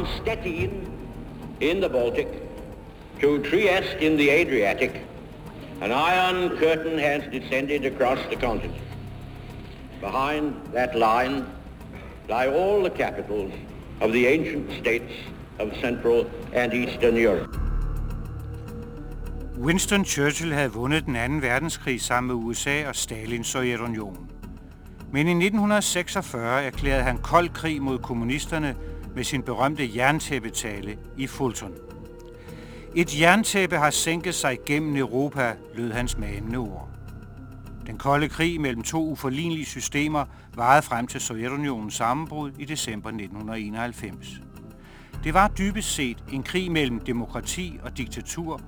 from Stettin in the Baltic to Trieste in the Adriatic, an iron curtain has descended across the continent. Behind that line lie all the capitals of the ancient states of Central and Eastern Europe. Winston Churchill havde vundet den anden verdenskrig sammen med USA og. Men i 1946 erklærede han kold krig mod kommunisterne med sin berømte jerntæppetale i Fulton. Et jerntæppe har sænket sig gennem Europa, lød hans manende ord. Den kolde krig mellem to uforlignelige systemer varede frem til Sovjetunionens sammenbrud i december 1991. Det var dybest set en krig mellem demokrati og diktatur,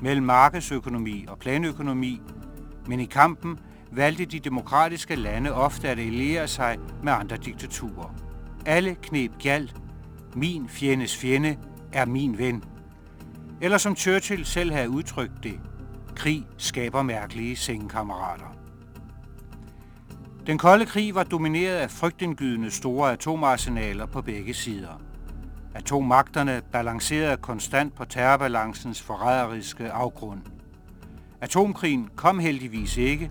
mellem markedsøkonomi og planøkonomi, men i kampen valgte de demokratiske lande ofte at alliere sig med andre diktaturer. Alle knep galt. Min fjendes fjende er min ven. Eller som Churchill selv havde udtrykt det, krig skaber mærkelige sengekammerater. Den kolde krig var domineret af frygtindgydende store atomarsenaler på begge sider. Atommagterne balancerede konstant på terrorbalancens forræderiske afgrund. Atomkrigen kom heldigvis ikke,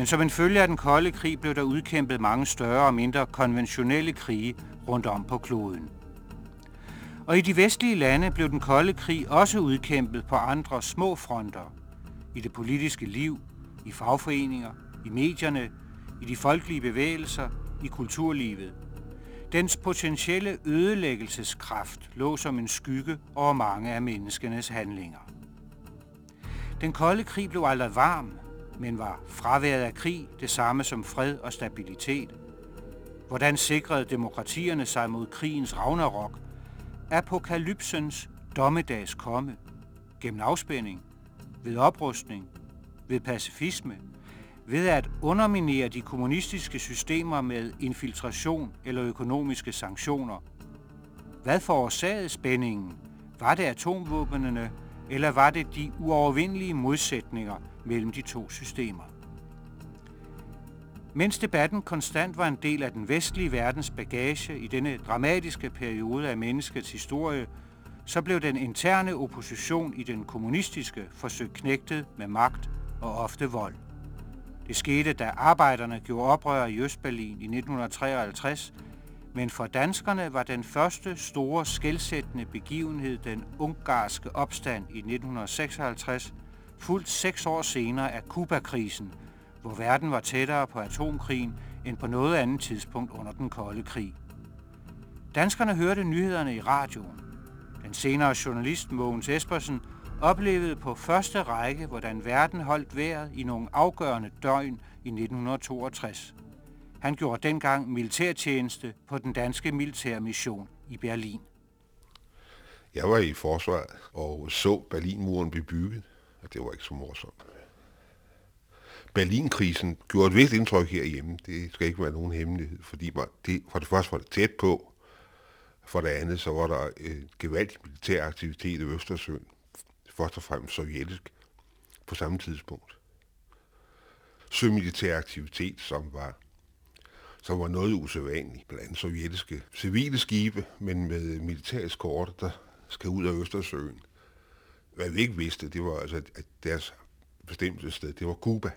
men som en følge af den kolde krig blev der udkæmpet mange større og mindre konventionelle krige rundt om på kloden. Og i de vestlige lande blev den kolde krig også udkæmpet på andre små fronter. I det politiske liv, i fagforeninger, i medierne, i de folkelige bevægelser, i kulturlivet. Dens potentielle ødelæggelseskraft lå som en skygge over mange af menneskenes handlinger. Den kolde krig blev aldrig varm, men var fraværet af krig det samme som fred og stabilitet. Hvordan sikrede demokratierne sig mod krigens ragnarok? Apokalypsens dommedags komme. Gennem afspænding, ved oprustning, ved pacifisme, ved at underminere de kommunistiske systemer med infiltration eller økonomiske sanktioner. Hvad forårsagede spændingen? Var det atomvåbnene, eller var det de uovervindelige modsætninger mellem de to systemer? Mens debatten konstant var en del af den vestlige verdens bagage i denne dramatiske periode af menneskets historie, så blev den interne opposition i den kommunistiske forsøgt knægtet med magt og ofte vold. Det skete, da arbejderne gjorde oprør i Østberlin i 1953, men for danskerne var den første store skældsættende begivenhed den ungarske opstand i 1956, fuldt seks år senere af Kuba-krisen, hvor verden var tættere på atomkrigen end på noget andet tidspunkt under den kolde krig. Danskerne hørte nyhederne i radioen. Den senere journalist Mogens Espersen oplevede på første række, hvordan verden holdt vejret i nogle afgørende døgn i 1962. Han gjorde dengang militærtjeneste på den danske militærmission i Berlin. Jeg var i forsvaret og så Berlinmuren blive bygget, og det var ikke så morsomt. Berlinkrisen gjorde et vist indtryk herhjemme. Det skal ikke være nogen hemmelighed, fordi det, for det første var det tæt på. For det andet så var der en gevaldig militær aktivitet i Østersøen først og fremmest sovjetisk på samme tidspunkt. Sømilitær aktivitet, som var, som var noget usædvanligt blandt sovjetiske civile skibe, men med militæreskorte, der skal ud af Østersøen. Hvad vi ikke vidste, det var altså, at deres bestemte sted, det var Cuba.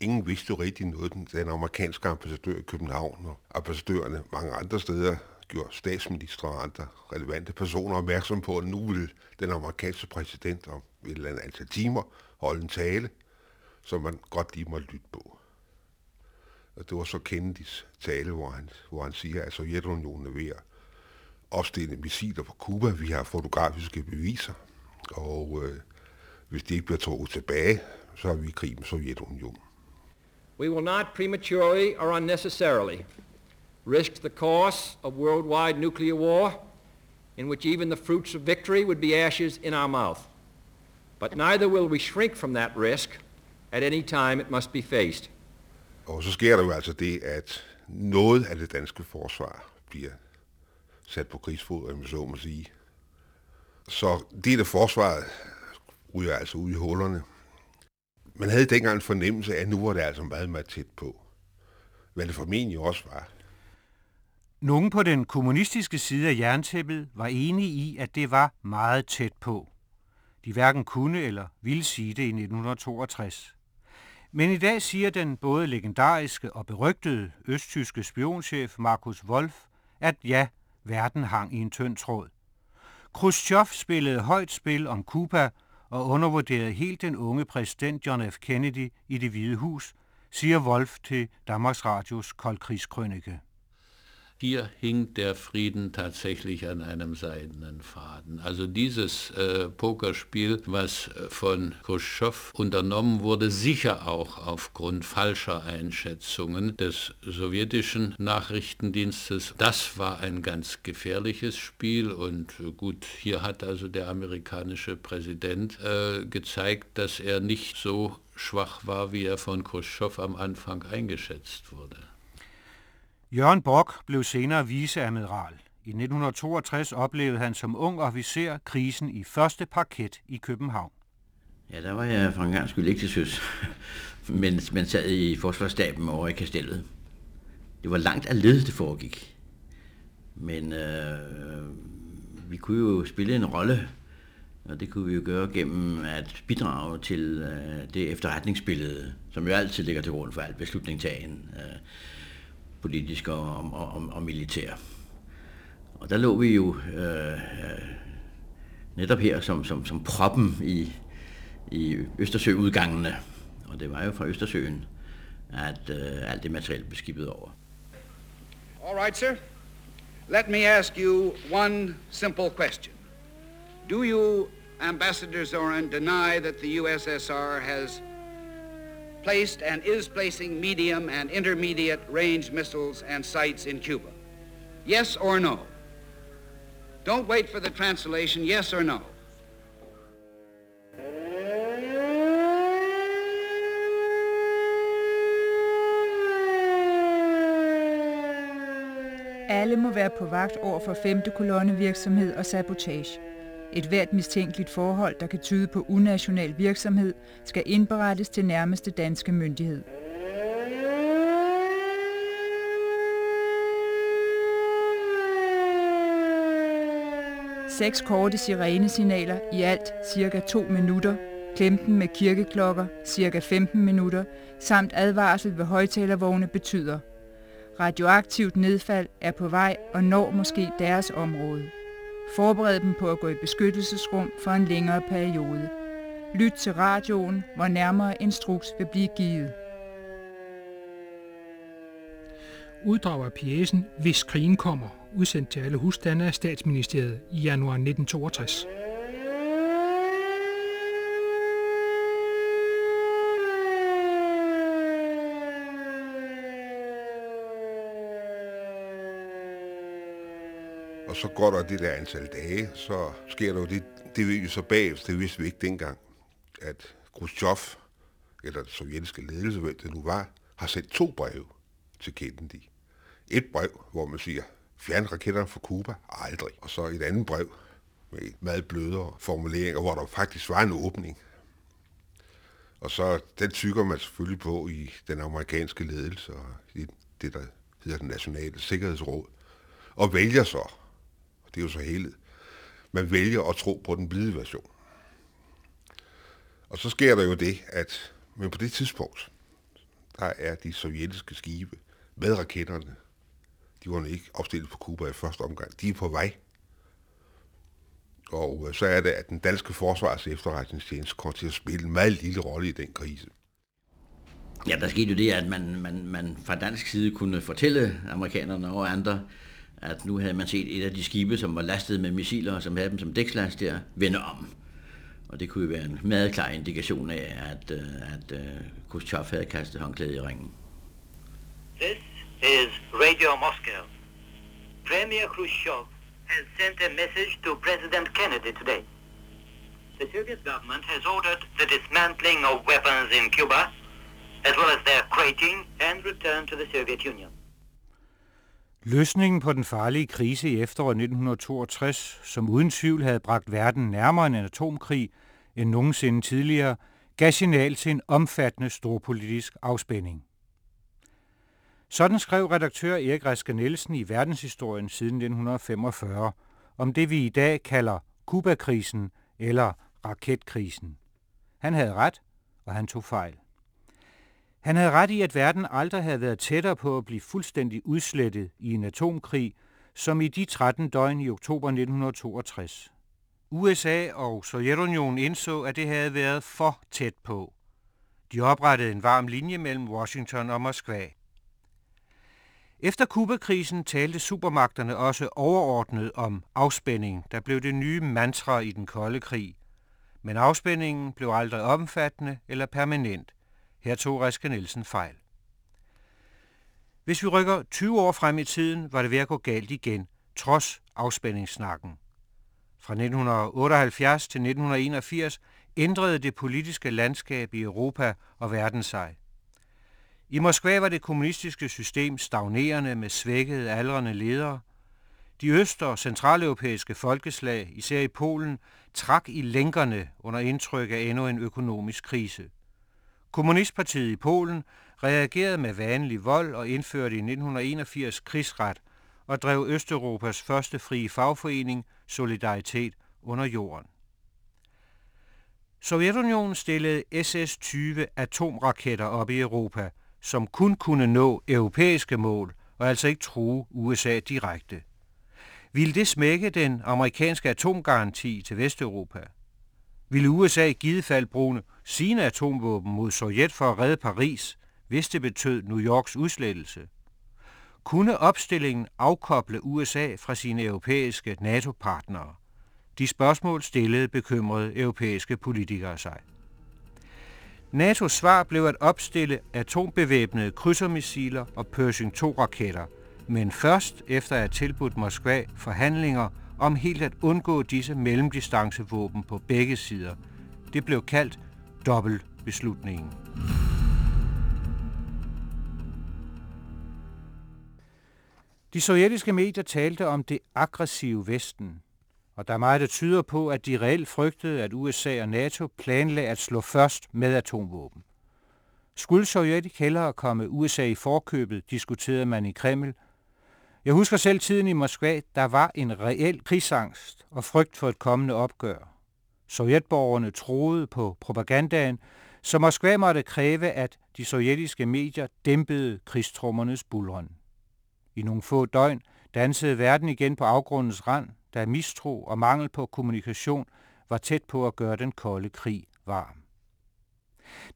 Ingen vidste jo rigtig noget. Den, den amerikanske ambassadør i København og ambassadørerne mange andre steder gjorde statsminister og andre relevante personer opmærksom på, at nu ville den amerikanske præsident om et eller andet antal timer holde en tale, som man godt lige må lytte på. Og det var så Kennedys tale, hvor han, hvor han siger, at Sovjetunionen er ved at opstille missiler på Kuba. Vi har fotografiske beviser, og øh, hvis de ikke bliver trukket tilbage, så har vi i krig med Sovjetunionen. We will not prematurely or unnecessarily risked the course of worldwide nuclear war, in which even the fruits of victory would be ashes in our mouth. But neither will we shrink from that risk at any time it must be faced. Og så sker der jo altså det, at noget af det danske forsvar bliver sat på krigsfod, om så må sige. Så det af forsvaret ryger altså ud i hullerne. Man havde dengang en fornemmelse af, at nu var det altså meget, meget tæt på. Hvad det formentlig også var. Nogen på den kommunistiske side af jerntæppet var enige i, at det var meget tæt på. De hverken kunne eller ville sige det i 1962. Men i dag siger den både legendariske og berygtede østtyske spionchef Markus Wolf, at ja, verden hang i en tynd tråd. Khrushchev spillede højt spil om Cuba og undervurderede helt den unge præsident John F. Kennedy i det hvide hus, siger Wolf til Danmarks Radios koldkrigskrønike. Hier hing der Frieden tatsächlich an einem seidenen Faden. Also dieses äh, Pokerspiel, was äh, von Khrushchev unternommen wurde, sicher auch aufgrund falscher Einschätzungen des sowjetischen Nachrichtendienstes, das war ein ganz gefährliches Spiel und äh, gut, hier hat also der amerikanische Präsident äh, gezeigt, dass er nicht so schwach war, wie er von Khrushchev am Anfang eingeschätzt wurde. Jørgen Bock blev senere viceadmiral. I 1962 oplevede han som ung officer krisen i første parket i København. Ja, der var jeg for en gang skyld ikke til søs, mens man sad i forsvarsstaben over i kastellet. Det var langt af led, det foregik. Men øh, vi kunne jo spille en rolle, og det kunne vi jo gøre gennem at bidrage til øh, det efterretningsbillede, som jo altid ligger til grund for alt beslutningstagen. Øh, politisk og, og, og, og militær. Og der lå vi jo øh, netop her som, som, som proppen i, i Østersøudgangene. Og det var jo fra Østersøen, at øh, alt det materiel blev skibet over. All right, sir. Let me ask you one simple question. Do you, Ambassador Zoran, deny that the USSR has placed and is placing medium and intermediate range missiles and sights in Cuba? Yes or no? Don't wait for the translation, yes or no? Alle må være på vagt over for femte kolonne virksomhed og sabotage. Et hvert mistænkeligt forhold, der kan tyde på unational virksomhed, skal indberettes til nærmeste danske myndighed. Seks korte sirenesignaler, i alt cirka 2 minutter, klemten med kirkeklokker, cirka 15 minutter, samt advarsel ved højtalervogne betyder, radioaktivt nedfald er på vej og når måske deres område. Forbered dem på at gå i beskyttelsesrum for en længere periode. Lyt til radioen, hvor nærmere instruks vil blive givet. Uddrag af pjæsen Hvis krigen kommer, udsendt til alle husstande af statsministeriet i januar 1962. Og så går der det der antal dage, så sker der jo det, det ved vi så bagefter, det vidste vi ikke dengang, at Khrushchev, eller den sovjetiske ledelse, hvem det nu var, har sendt to breve til Kennedy. Et brev, hvor man siger, fjern raketterne fra Cuba, aldrig. Og så et andet brev med meget blødere formuleringer, hvor der faktisk var en åbning. Og så den tykker man selvfølgelig på i den amerikanske ledelse og i det, der hedder den nationale sikkerhedsråd, og vælger så det er jo så hele. Man vælger at tro på den blide version. Og så sker der jo det, at men på det tidspunkt, der er de sovjetiske skibe med raketterne, de var ikke opstillet på Kuba i første omgang, de er på vej. Og så er det, at den danske forsvars efterretningstjeneste kommer til at spille en meget lille rolle i den krise. Ja, der skete jo det, at man, man, man fra dansk side kunne fortælle amerikanerne og andre, at nu havde man set et af de skibe, som var lastet med missiler, og som havde dem som dækslast der, vende om. Og det kunne jo være en meget klar indikation af, at, øh, at, at Khrushchev havde kastet håndklædet i ringen. This is Radio Moscow. Premier Khrushchev has sent a message to President Kennedy today. The Soviet government has ordered the dismantling of weapons in Cuba, as well as their crating and return to the Soviet Union. Løsningen på den farlige krise i efteråret 1962, som uden tvivl havde bragt verden nærmere en atomkrig end nogensinde tidligere, gav signal til en omfattende storpolitisk afspænding. Sådan skrev redaktør Erik Reske Nielsen i verdenshistorien siden 1945 om det, vi i dag kalder Kubakrisen eller raketkrisen. Han havde ret, og han tog fejl. Han havde ret i, at verden aldrig havde været tættere på at blive fuldstændig udslettet i en atomkrig, som i de 13 døgn i oktober 1962. USA og Sovjetunionen indså, at det havde været for tæt på. De oprettede en varm linje mellem Washington og Moskva. Efter Kubakrisen talte supermagterne også overordnet om afspænding, der blev det nye mantra i den kolde krig. Men afspændingen blev aldrig omfattende eller permanent. Her tog Riske Nielsen fejl. Hvis vi rykker 20 år frem i tiden, var det ved at gå galt igen, trods afspændingssnakken. Fra 1978 til 1981 ændrede det politiske landskab i Europa og verden sig. I Moskva var det kommunistiske system stagnerende med svækkede aldrende ledere. De øst- og centraleuropæiske folkeslag, især i Polen, trak i lænkerne under indtryk af endnu en økonomisk krise. Kommunistpartiet i Polen reagerede med vanlig vold og indførte i 1981 krigsret og drev Østeuropas første frie fagforening, Solidaritet, under jorden. Sovjetunionen stillede SS-20 atomraketter op i Europa, som kun kunne nå europæiske mål og altså ikke true USA direkte. Ville det smække den amerikanske atomgaranti til Vesteuropa? Ville USA i givet fald bruge sine atomvåben mod Sovjet for at redde Paris, hvis det betød New Yorks udslettelse? Kunne opstillingen afkoble USA fra sine europæiske NATO-partnere? De spørgsmål stillede bekymrede europæiske politikere sig. NATO's svar blev at opstille atombevæbnede krydsermissiler og Pershing 2-raketter, men først efter at have tilbudt Moskva forhandlinger om helt at undgå disse mellemdistancevåben på begge sider. Det blev kaldt dobbeltbeslutningen. De sovjetiske medier talte om det aggressive Vesten, og der er meget, der tyder på, at de reelt frygtede, at USA og NATO planlagde at slå først med atomvåben. Skulle Sovjet hellere komme USA i forkøbet, diskuterede man i Kreml. Jeg husker selv tiden i Moskva, der var en reel krigsangst og frygt for et kommende opgør. Sovjetborgerne troede på propagandaen, så Moskva måtte kræve, at de sovjetiske medier dæmpede krigstrummernes bulren. I nogle få døgn dansede verden igen på afgrundens rand, da mistro og mangel på kommunikation var tæt på at gøre den kolde krig varm.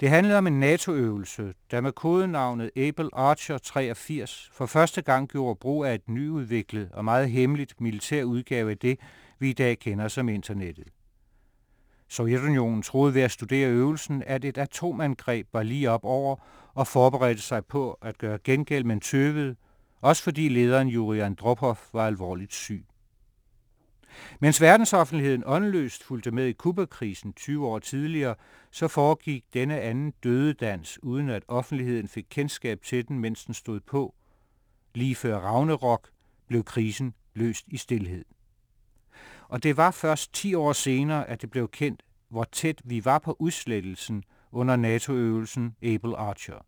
Det handlede om en NATO-øvelse, der med kodenavnet Able Archer 83 for første gang gjorde brug af et nyudviklet og meget hemmeligt militær udgave af det, vi i dag kender som internettet. Sovjetunionen troede ved at studere øvelsen, at et atomangreb var lige op over og forberedte sig på at gøre gengæld, men tøvede, også fordi lederen Yuri Andropov var alvorligt syg. Mens verdensoffentligheden åndløst fulgte med i Kubakrisen 20 år tidligere, så foregik denne anden dødedans, uden at offentligheden fik kendskab til den, mens den stod på. Lige før Ragnarok blev krisen løst i stillhed. Og det var først 10 år senere, at det blev kendt, hvor tæt vi var på udslettelsen under NATO-øvelsen Able Archer.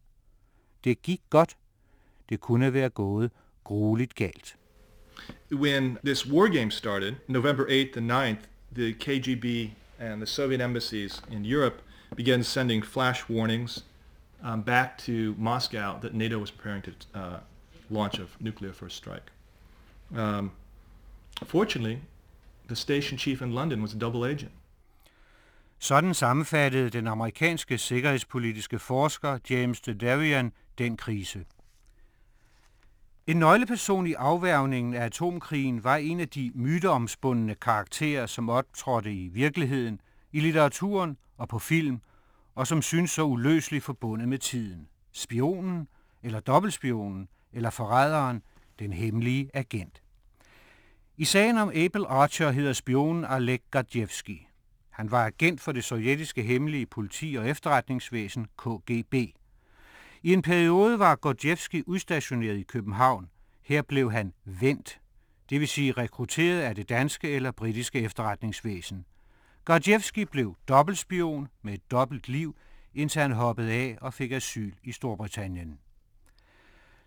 Det gik godt. Det kunne være gået grueligt galt. When this war game started, November 8th and 9th, the KGB and the Soviet embassies in Europe began sending flash warnings um, back to Moscow that NATO was preparing to uh, launch a nuclear first strike. Um, fortunately, the station chief in London was a double agent. Sådan sammenfattede den amerikanske sikkerhedspolitiske forsker James Derian den krise. En nøgleperson i afværgningen af atomkrigen var en af de myteomspundne karakterer, som optrådte i virkeligheden, i litteraturen og på film, og som synes så uløseligt forbundet med tiden. Spionen, eller dobbeltspionen, eller forræderen, den hemmelige agent. I sagen om Abel Archer hedder spionen Alek Gadjevski. Han var agent for det sovjetiske hemmelige politi og efterretningsvæsen KGB. I en periode var Gordievski udstationeret i København. Her blev han vendt, det vil sige rekrutteret af det danske eller britiske efterretningsvæsen. Gordievski blev dobbeltspion med et dobbelt liv, indtil han hoppede af og fik asyl i Storbritannien.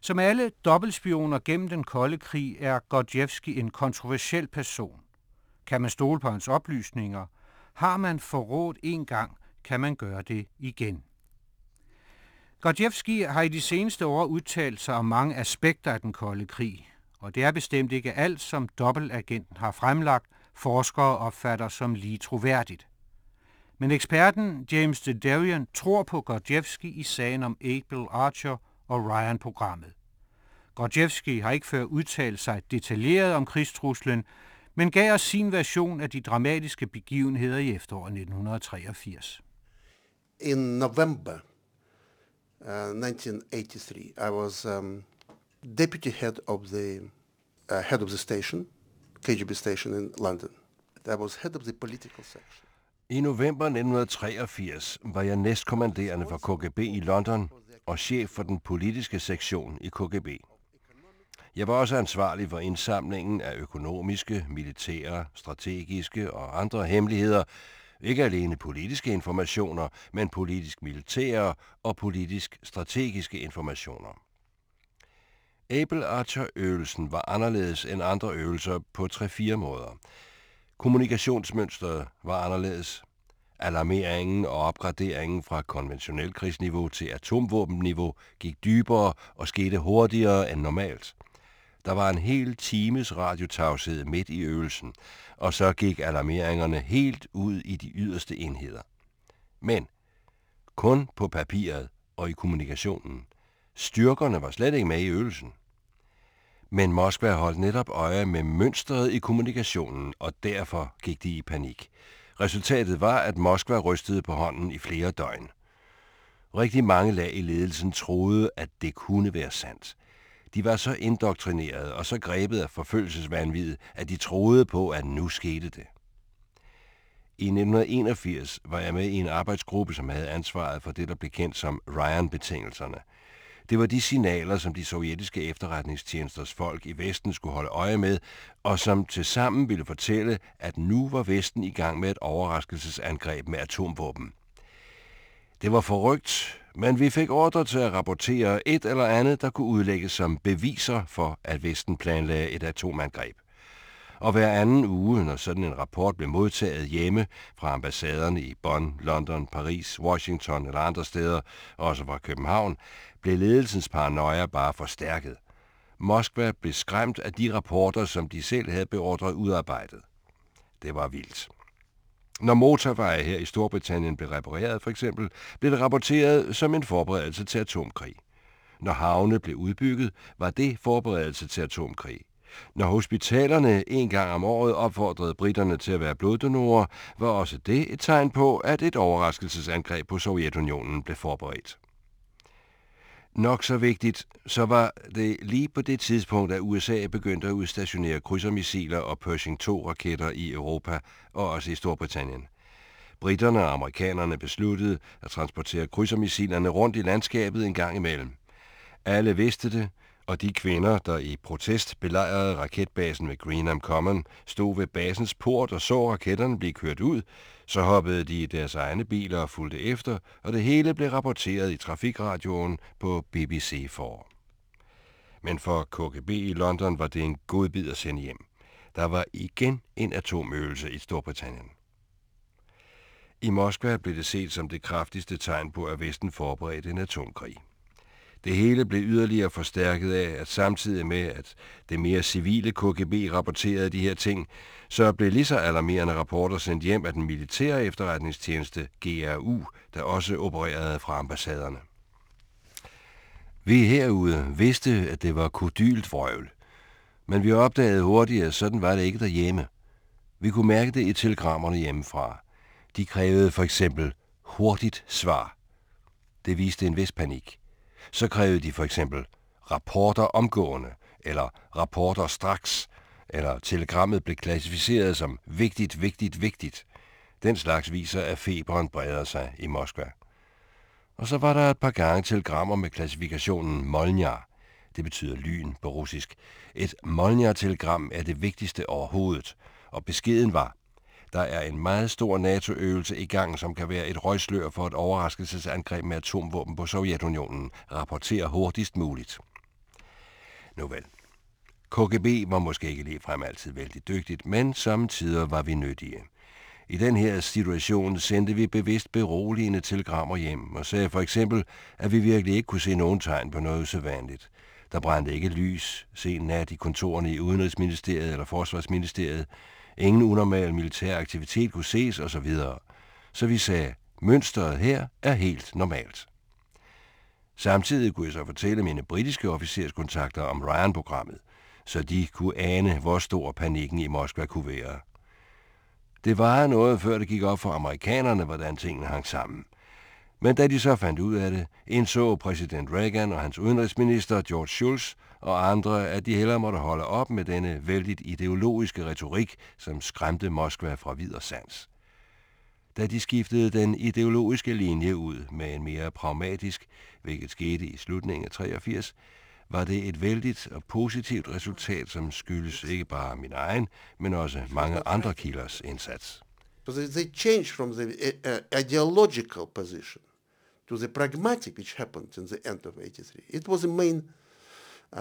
Som alle dobbeltspioner gennem den kolde krig er Gordievski en kontroversiel person. Kan man stole på hans oplysninger? Har man forrådt en gang, kan man gøre det igen. Gordievski har i de seneste år udtalt sig om mange aspekter af den kolde krig, og det er bestemt ikke alt, som dobbeltagenten har fremlagt, forskere opfatter som lige troværdigt. Men eksperten James Dedarian tror på Gordievski i sagen om Abel Archer og Ryan-programmet. Gordievski har ikke før udtalt sig detaljeret om krigstruslen, men gav os sin version af de dramatiske begivenheder i efteråret 1983. In November uh, 1983, I was um, deputy head of the uh, head of the station, KGB station in London. I was head of the political section. I november 1983 var jeg næstkommanderende for KGB i London og chef for den politiske sektion i KGB. Jeg var også ansvarlig for indsamlingen af økonomiske, militære, strategiske og andre hemmeligheder, ikke alene politiske informationer, men politisk-militære og politisk-strategiske informationer. Able Archer-øvelsen var anderledes end andre øvelser på 3-4 måder. Kommunikationsmønstret var anderledes. Alarmeringen og opgraderingen fra konventionel krigsniveau til atomvåbenniveau gik dybere og skete hurtigere end normalt. Der var en hel times radiotavshed midt i øvelsen, og så gik alarmeringerne helt ud i de yderste enheder. Men kun på papiret og i kommunikationen. Styrkerne var slet ikke med i øvelsen. Men Moskva holdt netop øje med mønstret i kommunikationen, og derfor gik de i panik. Resultatet var, at Moskva rystede på hånden i flere døgn. Rigtig mange lag i ledelsen troede, at det kunne være sandt. De var så indoktrineret og så grebet af forfølgelsesvanvid, at de troede på, at nu skete det. I 1981 var jeg med i en arbejdsgruppe, som havde ansvaret for det, der blev kendt som Ryan-betingelserne. Det var de signaler, som de sovjetiske efterretningstjenesters folk i Vesten skulle holde øje med, og som til sammen ville fortælle, at nu var Vesten i gang med et overraskelsesangreb med atomvåben. Det var forrygt, men vi fik ordre til at rapportere et eller andet, der kunne udlægges som beviser for, at Vesten planlagde et atomangreb. Og hver anden uge, når sådan en rapport blev modtaget hjemme fra ambassaderne i Bonn, London, Paris, Washington eller andre steder, også fra København, blev ledelsens paranoia bare forstærket. Moskva blev skræmt af de rapporter, som de selv havde beordret udarbejdet. Det var vildt. Når motorveje her i Storbritannien blev repareret for eksempel, blev det rapporteret som en forberedelse til atomkrig. Når havne blev udbygget, var det forberedelse til atomkrig. Når hospitalerne en gang om året opfordrede britterne til at være bloddonorer, var også det et tegn på, at et overraskelsesangreb på Sovjetunionen blev forberedt. Nok så vigtigt, så var det lige på det tidspunkt, at USA begyndte at udstationere krydsermissiler og Pershing 2-raketter i Europa og også i Storbritannien. Britterne og amerikanerne besluttede at transportere krydsermissilerne rundt i landskabet en gang imellem. Alle vidste det, og de kvinder, der i protest belejrede raketbasen ved Greenham Common, stod ved basens port og så raketterne blive kørt ud, så hoppede de i deres egne biler og fulgte efter, og det hele blev rapporteret i trafikradioen på BBC4. Men for KGB i London var det en god bid at sende hjem. Der var igen en atomøvelse i Storbritannien. I Moskva blev det set som det kraftigste tegn på, at Vesten forberedte en atomkrig. Det hele blev yderligere forstærket af, at samtidig med, at det mere civile KGB rapporterede de her ting, så blev lige så alarmerende rapporter sendt hjem af den militære efterretningstjeneste GRU, der også opererede fra ambassaderne. Vi herude vidste, at det var kodylt vrøvl, men vi opdagede hurtigt, at sådan var det ikke derhjemme. Vi kunne mærke det i telegrammerne hjemmefra. De krævede for eksempel hurtigt svar. Det viste en vis panik så krævede de for eksempel rapporter omgående, eller rapporter straks, eller telegrammet blev klassificeret som vigtigt, vigtigt, vigtigt. Den slags viser, at feberen breder sig i Moskva. Og så var der et par gange telegrammer med klassifikationen Molnjar. Det betyder lyn på russisk. Et Molnjar-telegram er det vigtigste overhovedet, og beskeden var, der er en meget stor NATO-øvelse i gang, som kan være et røgslør for et overraskelsesangreb med atomvåben på Sovjetunionen, rapporterer hurtigst muligt. Nu vel. KGB var måske ikke ligefrem altid vældig dygtigt, men samtidig var vi nyttige. I den her situation sendte vi bevidst beroligende telegrammer hjem og sagde for eksempel, at vi virkelig ikke kunne se nogen tegn på noget usædvanligt. Der brændte ikke lys, sen nat i kontorerne i Udenrigsministeriet eller Forsvarsministeriet. Ingen unormal militær aktivitet kunne ses osv. Så vi sagde, mønstret her er helt normalt. Samtidig kunne jeg så fortælle mine britiske officerskontakter om Ryan-programmet, så de kunne ane, hvor stor panikken i Moskva kunne være. Det var noget, før det gik op for amerikanerne, hvordan tingene hang sammen. Men da de så fandt ud af det, indså præsident Reagan og hans udenrigsminister George Shultz og andre, at de hellere måtte holde op med denne vældigt ideologiske retorik, som skræmte Moskva fra videre sans. Da de skiftede den ideologiske linje ud med en mere pragmatisk, hvilket skete i slutningen af 83, var det et vældigt og positivt resultat, som skyldes ikke bare min egen, men også mange andre kilders indsats. So they, they changed from the uh, ideological position to the pragmatic which happened in the end of 83. It was a main uh,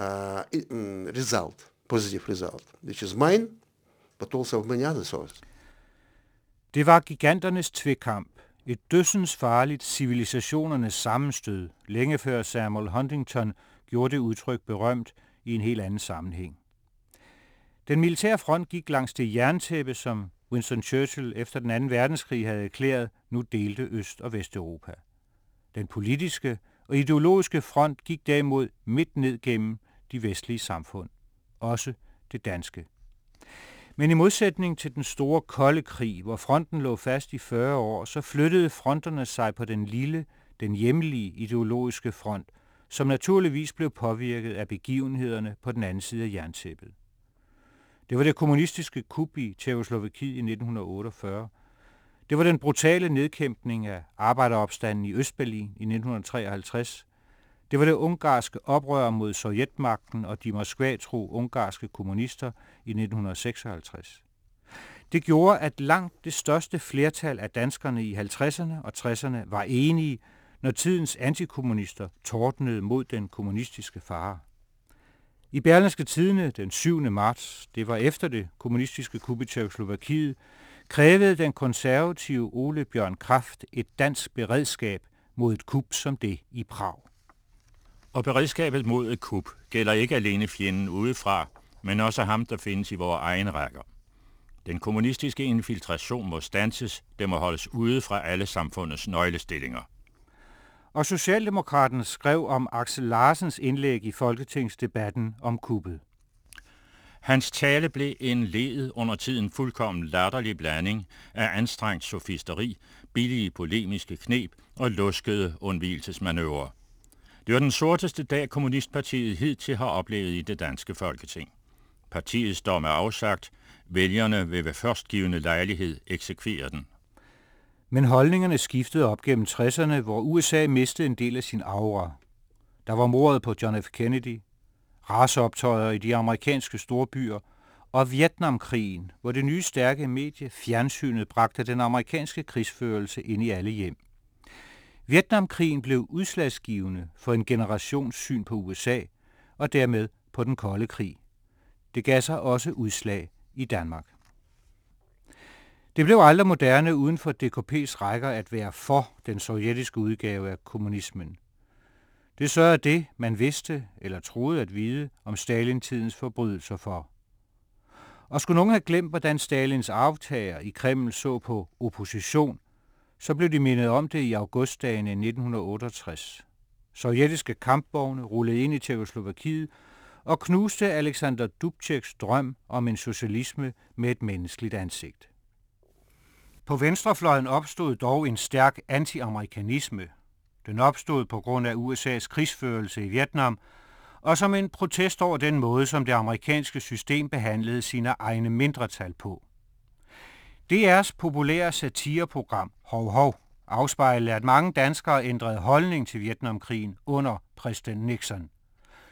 result, positive result, which is mine, but also of many other sources. Det var giganternes tvekamp, et dødsens farligt civilisationernes sammenstød, længe før Samuel Huntington gjorde det udtryk berømt i en helt anden sammenhæng. Den militære front gik langs det jerntæppe, som Winston Churchill efter den anden verdenskrig havde erklæret, nu delte Øst- og Vesteuropa. Den politiske og ideologiske front gik derimod midt ned gennem de vestlige samfund, også det danske. Men i modsætning til den store kolde krig, hvor fronten lå fast i 40 år, så flyttede fronterne sig på den lille, den hjemlige ideologiske front, som naturligvis blev påvirket af begivenhederne på den anden side af jerntæppet. Det var det kommunistiske kup i Tjekoslovakiet i 1948. Det var den brutale nedkæmpning af arbejderopstanden i Østberlin i 1953. Det var det ungarske oprør mod sovjetmagten og de moskvatro ungarske kommunister i 1956. Det gjorde, at langt det største flertal af danskerne i 50'erne og 60'erne var enige, når tidens antikommunister tordnede mod den kommunistiske fare. I Berlingske Tidene den 7. marts, det var efter det kommunistiske kup i Tjekkoslovakiet, krævede den konservative Ole Bjørn Kraft et dansk beredskab mod et kup som det i Prag. Og beredskabet mod et kup gælder ikke alene fjenden udefra, men også ham, der findes i vores egne rækker. Den kommunistiske infiltration må stanses, det må holdes ude fra alle samfundets nøglestillinger og Socialdemokraten skrev om Axel Larsens indlæg i Folketingsdebatten om kuppet. Hans tale blev en led under tiden fuldkommen latterlig blanding af anstrengt sofisteri, billige polemiske knep og luskede undvielsesmanøvrer. Det var den sorteste dag, Kommunistpartiet hidtil har oplevet i det danske folketing. Partiets dom er afsagt. Vælgerne vil ved førstgivende lejlighed eksekvere den. Men holdningerne skiftede op gennem 60'erne, hvor USA mistede en del af sin aura. Der var mordet på John F. Kennedy, raceoptøjer i de amerikanske storbyer og Vietnamkrigen, hvor det nye stærke medie fjernsynet bragte den amerikanske krigsførelse ind i alle hjem. Vietnamkrigen blev udslagsgivende for en generations syn på USA og dermed på den kolde krig. Det gav sig også udslag i Danmark. Det blev aldrig moderne uden for DKP's rækker at være for den sovjetiske udgave af kommunismen. Det sørgede det, man vidste eller troede at vide om Stalintidens forbrydelser for. Og skulle nogen have glemt, hvordan Stalins aftager i Kreml så på opposition, så blev de mindet om det i augustdagen 1968. Sovjetiske kampvogne rullede ind i Tjekoslovakiet og knuste Alexander Dubčeks drøm om en socialisme med et menneskeligt ansigt. På venstrefløjen opstod dog en stærk anti-amerikanisme. Den opstod på grund af USA's krigsførelse i Vietnam, og som en protest over den måde, som det amerikanske system behandlede sine egne mindretal på. DR's populære satireprogram Hov Hov afspejlede, at mange danskere ændrede holdning til Vietnamkrigen under præsident Nixon.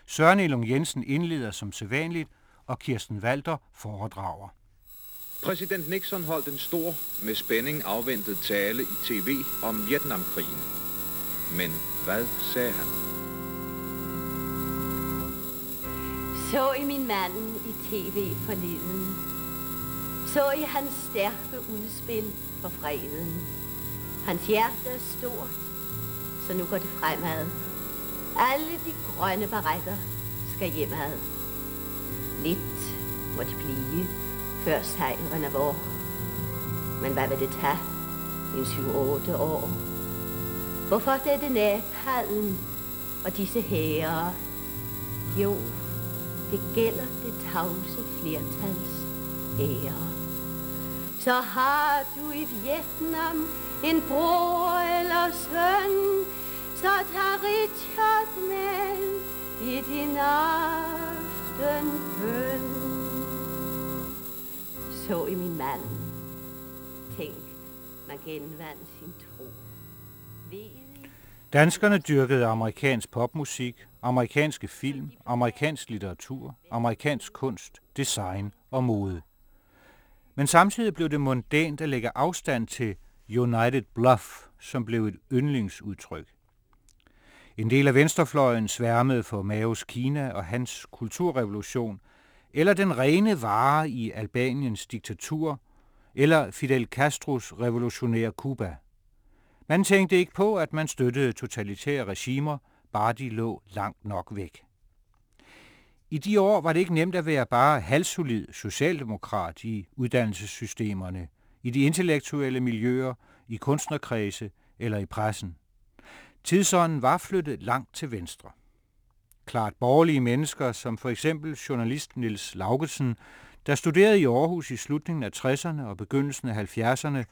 Søren Elung Jensen indleder som sædvanligt, og Kirsten Walter foredrager. Præsident Nixon holdt en stor, med spænding afventet tale i tv om Vietnamkrigen. Men hvad sagde han? Så I min mand i tv forleden. Så I hans stærke udspil for freden. Hans hjerte er stort, så nu går det fremad. Alle de grønne baretter skal hjemad. Lidt må det blive, før sejren er vor. Men hvad vil det tage? En syv-otte år. Hvorfor dette napalm og disse herrer? Jo, det gælder det tavse flertals ære. Så har du i Vietnam en bror eller søn, så tag Richard med i din aftenbøn. Så i min mand, tænk, man genvandt sin tur. Danskerne dyrkede amerikansk popmusik, amerikanske film, amerikansk litteratur, amerikansk kunst, design og mode. Men samtidig blev det mondænt at lægge afstand til United Bluff, som blev et yndlingsudtryk. En del af venstrefløjen sværmede for Maos Kina og hans kulturrevolution, eller den rene vare i Albaniens diktatur, eller Fidel Castros revolutionære Kuba. Man tænkte ikke på, at man støttede totalitære regimer, bare de lå langt nok væk. I de år var det ikke nemt at være bare halvsolid socialdemokrat i uddannelsessystemerne, i de intellektuelle miljøer, i kunstnerkredse eller i pressen. Tidsånden var flyttet langt til venstre. Klart borgerlige mennesker, som for eksempel journalist Nils Laugesen, der studerede i Aarhus i slutningen af 60'erne og begyndelsen af 70'erne,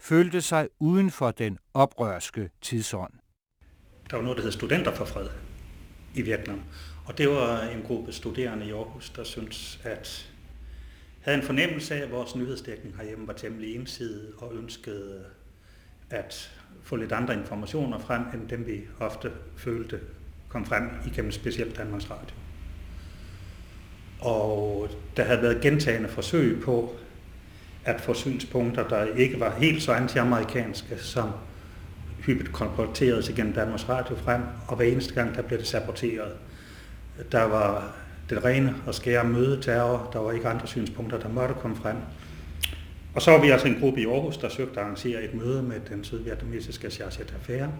følte sig uden for den oprørske tidsånd. Der var noget, der hed Studenter for Fred i Vietnam. Og det var en gruppe studerende i Aarhus, der syntes, at havde en fornemmelse af, at vores nyhedsdækning herhjemme var temmelig ensidig og ønskede at få lidt andre informationer frem, end dem vi ofte følte kom frem igennem specielt Danmarks Radio. Og der havde været gentagende forsøg på at få synspunkter, der ikke var helt så antiamerikanske, som hyppigt kolporteres igennem Danmarks Radio frem, og hver eneste gang, der blev det saboteret. Der var det rene og skære mødeterror, der var ikke andre synspunkter, der måtte komme frem. Og så var vi altså en gruppe i Aarhus, der søgte at arrangere et møde med den sydvietnamesiske Chargé d'Affaires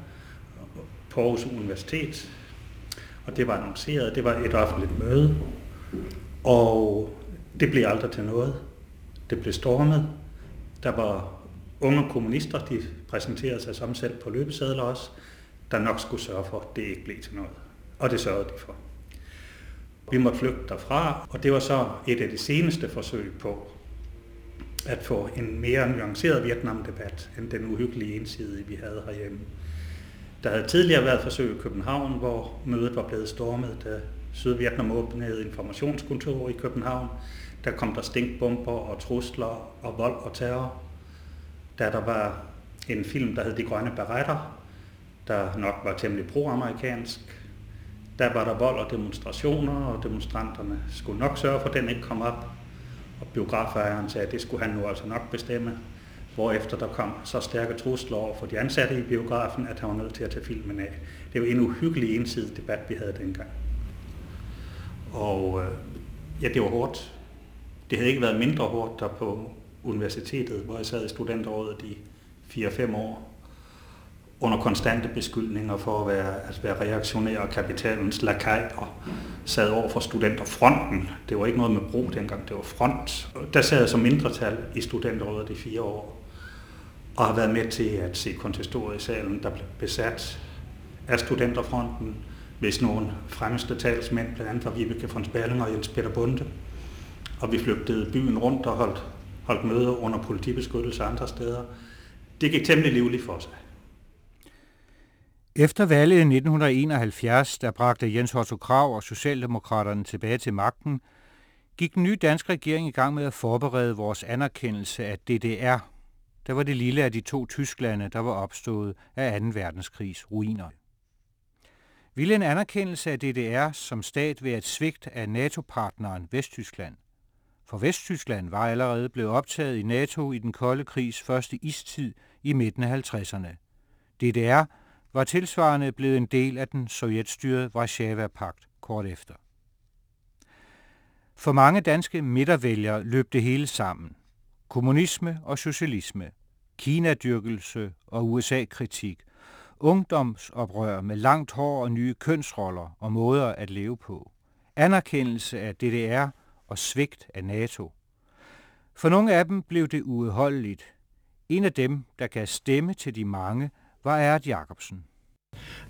på Aarhus Universitet. Og det var annonceret, det var et offentligt møde, og det blev aldrig til noget. Det blev stormet. Der var unge kommunister, de præsenterede sig som selv på løbesedler også, der nok skulle sørge for, at det ikke blev til noget. Og det sørgede de for. Vi måtte flygte derfra, og det var så et af de seneste forsøg på at få en mere nuanceret Vietnam-debat end den uhyggelige ensidige, vi havde herhjemme. Der havde tidligere været forsøg i København, hvor mødet var blevet stormet, da Sydvietnam åbnede informationskontor i København. Der kom der stinkbomber og trusler og vold og terror. Da der var en film, der hed De Grønne Beretter, der nok var temmelig pro-amerikansk. Der var der vold og demonstrationer, og demonstranterne skulle nok sørge for, at den ikke kom op. Og biografejeren sagde, at det skulle han nu altså nok bestemme. Hvorefter der kom så stærke trusler over for de ansatte i biografen, at han var nødt til at tage filmen af. Det var en uhyggelig ensidig debat, vi havde dengang. Og øh, ja, det var hårdt. Det havde ikke været mindre hårdt der på universitetet, hvor jeg sad i studenteråret i 4-5 år, under konstante beskyldninger for at være, at være reaktionær og kapitalens lakaj og sad over for studenterfronten. Det var ikke noget med bro dengang, det var front. Der sad jeg som mindretal i studenterådet i fire år og har været med til at se konsistoriet i salen, der blev besat af studenterfronten, hvis nogle fremmeste talsmænd, blandt andet fra Vibeke von Sperling og Jens Peter Bunde. Og vi flygtede byen rundt og holdt, holdt møder under politibeskyttelse andre steder. Det gik temmelig livligt for sig. Efter valget i 1971, der bragte Jens Otto Krav og Socialdemokraterne tilbage til magten, gik den nye danske regering i gang med at forberede vores anerkendelse af DDR. Der var det lille af de to Tysklande, der var opstået af 2. verdenskrigs ruiner. Ville en anerkendelse af DDR som stat være et svigt af NATO-partneren Vesttyskland? For Vesttyskland var allerede blevet optaget i NATO i den kolde krigs første istid i midten af 50'erne. DDR var tilsvarende blevet en del af den sovjetstyrede Varsava-pagt kort efter. For mange danske midtervælgere løb det hele sammen. Kommunisme og socialisme, Kina-dyrkelse og USA-kritik, ungdomsoprør med langt hår og nye kønsroller og måder at leve på, anerkendelse af DDR og svigt af NATO. For nogle af dem blev det uudholdeligt. En af dem, der gav stemme til de mange, var Ert Jacobsen.